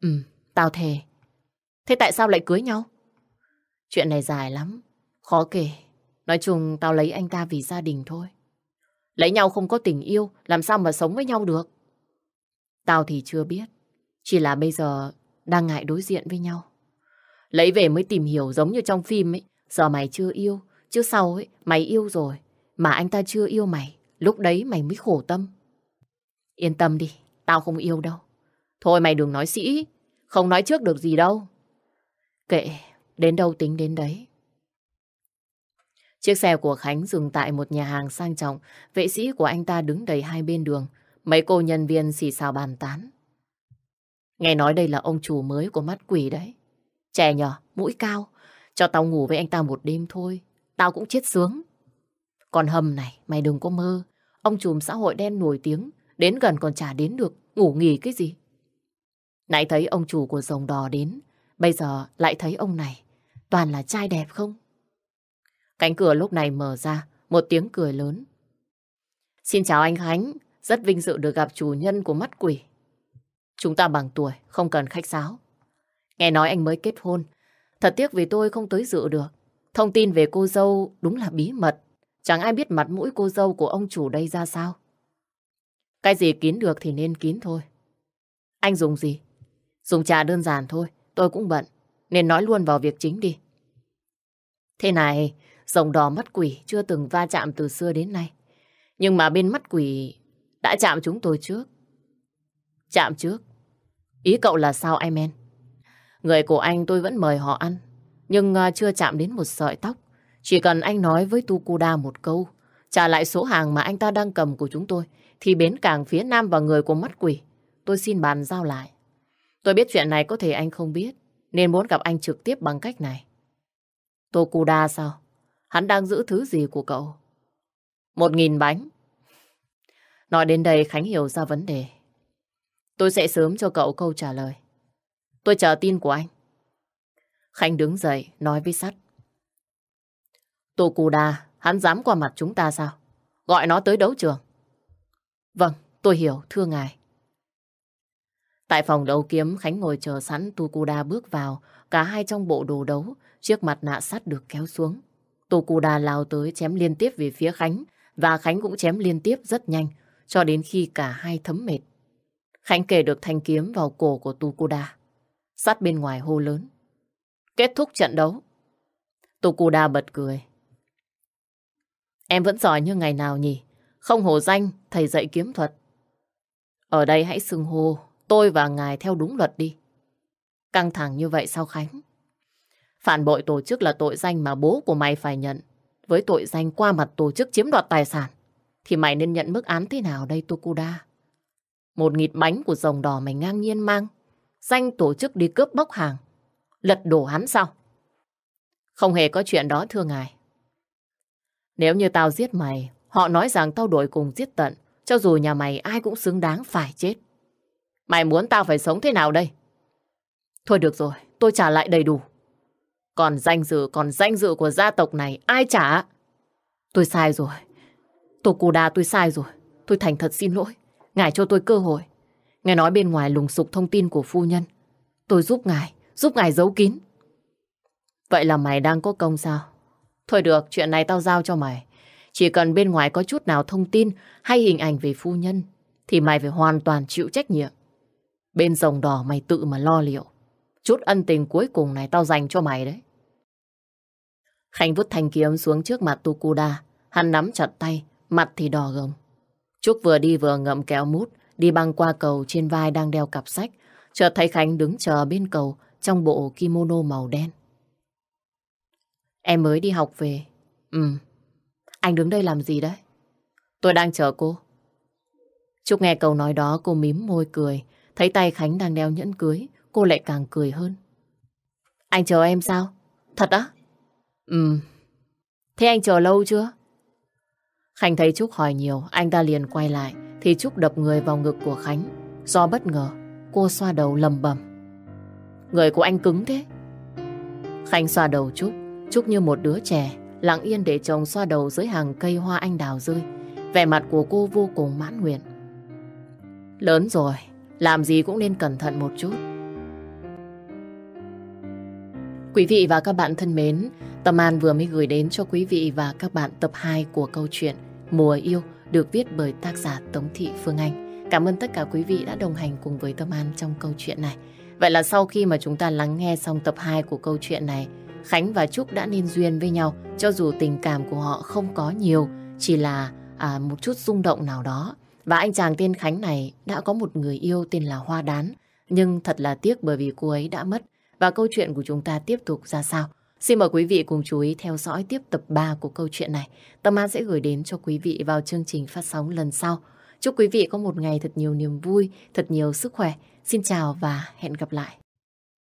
Ừ, tao thề. Thế tại sao lại cưới nhau? Chuyện này dài lắm, khó kể. Nói chung tao lấy anh ta vì gia đình thôi. Lấy nhau không có tình yêu, làm sao mà sống với nhau được? Tao thì chưa biết. Chỉ là bây giờ đang ngại đối diện với nhau. Lấy về mới tìm hiểu giống như trong phim ấy. Giờ mày chưa yêu, chứ sau ấy mày yêu rồi. Mà anh ta chưa yêu mày, lúc đấy mày mới khổ tâm. Yên tâm đi, tao không yêu đâu. Thôi mày đừng nói sĩ, không nói trước được gì đâu. Kệ, đến đâu tính đến đấy. Chiếc xe của Khánh dừng tại một nhà hàng sang trọng, vệ sĩ của anh ta đứng đầy hai bên đường. Mấy cô nhân viên xì xào bàn tán. Nghe nói đây là ông chủ mới của mắt quỷ đấy. Trẻ nhỏ, mũi cao, cho tao ngủ với anh ta một đêm thôi, tao cũng chết sướng. Còn hầm này, mày đừng có mơ, ông trùm xã hội đen nổi tiếng, đến gần còn chả đến được, ngủ nghỉ cái gì. Nãy thấy ông chủ của rồng đò đến, bây giờ lại thấy ông này, toàn là trai đẹp không? Cánh cửa lúc này mở ra, một tiếng cười lớn. Xin chào anh Khánh, rất vinh dự được gặp chủ nhân của mắt quỷ. Chúng ta bằng tuổi, không cần khách sáo. Nghe nói anh mới kết hôn, thật tiếc vì tôi không tới dự được. Thông tin về cô dâu đúng là bí mật, chẳng ai biết mặt mũi cô dâu của ông chủ đây ra sao. Cái gì kín được thì nên kín thôi. Anh dùng gì? Dùng trà đơn giản thôi, tôi cũng bận, nên nói luôn vào việc chính đi. Thế này, rồng đỏ mắt quỷ chưa từng va chạm từ xưa đến nay. Nhưng mà bên mắt quỷ đã chạm chúng tôi trước. Chạm trước? Ý cậu là sao em em? Người của anh tôi vẫn mời họ ăn, nhưng à, chưa chạm đến một sợi tóc. Chỉ cần anh nói với Tukuda một câu, trả lại số hàng mà anh ta đang cầm của chúng tôi, thì bến cảng phía nam và người của mắt quỷ, tôi xin bàn giao lại. Tôi biết chuyện này có thể anh không biết, nên muốn gặp anh trực tiếp bằng cách này. Tokuda sao? Hắn đang giữ thứ gì của cậu? Một nghìn bánh. Nói đến đây Khánh hiểu ra vấn đề. Tôi sẽ sớm cho cậu câu trả lời. Tôi chờ tin của anh. Khánh đứng dậy, nói với sắt. Tokuda, hắn dám qua mặt chúng ta sao? Gọi nó tới đấu trường. Vâng, tôi hiểu, thưa ngài. Tại phòng đấu kiếm, Khánh ngồi chờ sẵn Tukuda bước vào, cả hai trong bộ đồ đấu, chiếc mặt nạ sắt được kéo xuống. Tukuda lao tới chém liên tiếp về phía Khánh, và Khánh cũng chém liên tiếp rất nhanh, cho đến khi cả hai thấm mệt. Khánh kể được thanh kiếm vào cổ của Tukuda. Sắt bên ngoài hô lớn. Kết thúc trận đấu. Tukuda bật cười. Em vẫn giỏi như ngày nào nhỉ? Không hổ danh, thầy dạy kiếm thuật. Ở đây hãy xưng hô, tôi và ngài theo đúng luật đi. Căng thẳng như vậy sao Khánh? Phản bội tổ chức là tội danh mà bố của mày phải nhận. Với tội danh qua mặt tổ chức chiếm đoạt tài sản, thì mày nên nhận mức án thế nào đây Tokuda? Một nghịt bánh của rồng đỏ mày ngang nhiên mang, danh tổ chức đi cướp bóc hàng, lật đổ hắn sao? Không hề có chuyện đó thưa ngài. Nếu như tao giết mày, họ nói rằng tao đổi cùng giết tận, cho dù nhà mày ai cũng xứng đáng phải chết. Mày muốn tao phải sống thế nào đây? Thôi được rồi, tôi trả lại đầy đủ. Còn danh dự, còn danh dự của gia tộc này ai trả? Tôi sai rồi. Tokuda tôi sai rồi. Tôi thành thật xin lỗi. Ngài cho tôi cơ hội. Nghe nói bên ngoài lùng sục thông tin của phu nhân. Tôi giúp ngài, giúp ngài giấu kín. Vậy là mày đang có công sao? Thôi được, chuyện này tao giao cho mày. Chỉ cần bên ngoài có chút nào thông tin hay hình ảnh về phu nhân, thì mày phải hoàn toàn chịu trách nhiệm. Bên rồng đỏ mày tự mà lo liệu. Chút ân tình cuối cùng này tao dành cho mày đấy. Khánh vứt thanh kiếm xuống trước mặt Tukuda. Hắn nắm chặt tay, mặt thì đỏ gồng. Trúc vừa đi vừa ngậm kéo mút, đi băng qua cầu trên vai đang đeo cặp sách. Chợt thấy Khánh đứng chờ bên cầu trong bộ kimono màu đen. Em mới đi học về. Ừ. Anh đứng đây làm gì đấy? Tôi đang chờ cô. Trúc nghe câu nói đó cô mím môi cười. Thấy tay Khánh đang đeo nhẫn cưới, cô lại càng cười hơn. Anh chờ em sao? Thật á? Ừ. Thế anh chờ lâu chưa? Khánh thấy Trúc hỏi nhiều, anh ta liền quay lại, thì Trúc đập người vào ngực của Khánh. Do bất ngờ, cô xoa đầu lầm bầm. Người của anh cứng thế. Khánh xoa đầu Trúc, Trúc như một đứa trẻ, lặng yên để chồng xoa đầu dưới hàng cây hoa anh đào rơi. Vẻ mặt của cô vô cùng mãn nguyện. Lớn rồi, làm gì cũng nên cẩn thận một chút. Quý vị và các bạn thân mến, Tâm An vừa mới gửi đến cho quý vị và các bạn tập 2 của câu chuyện Mùa Yêu được viết bởi tác giả Tống Thị Phương Anh. Cảm ơn tất cả quý vị đã đồng hành cùng với Tâm An trong câu chuyện này. Vậy là sau khi mà chúng ta lắng nghe xong tập 2 của câu chuyện này, Khánh và Trúc đã nên duyên với nhau, cho dù tình cảm của họ không có nhiều, chỉ là à, một chút rung động nào đó. Và anh chàng tên Khánh này đã có một người yêu tên là Hoa Đán, nhưng thật là tiếc bởi vì cô ấy đã mất. Và câu chuyện của chúng ta tiếp tục ra sao? Xin mời quý vị cùng chú ý theo dõi tiếp tập 3 của câu chuyện này. Tâm An sẽ gửi đến cho quý vị vào chương trình phát sóng lần sau. Chúc quý vị có một ngày thật nhiều niềm vui, thật nhiều sức khỏe. Xin chào và hẹn gặp lại.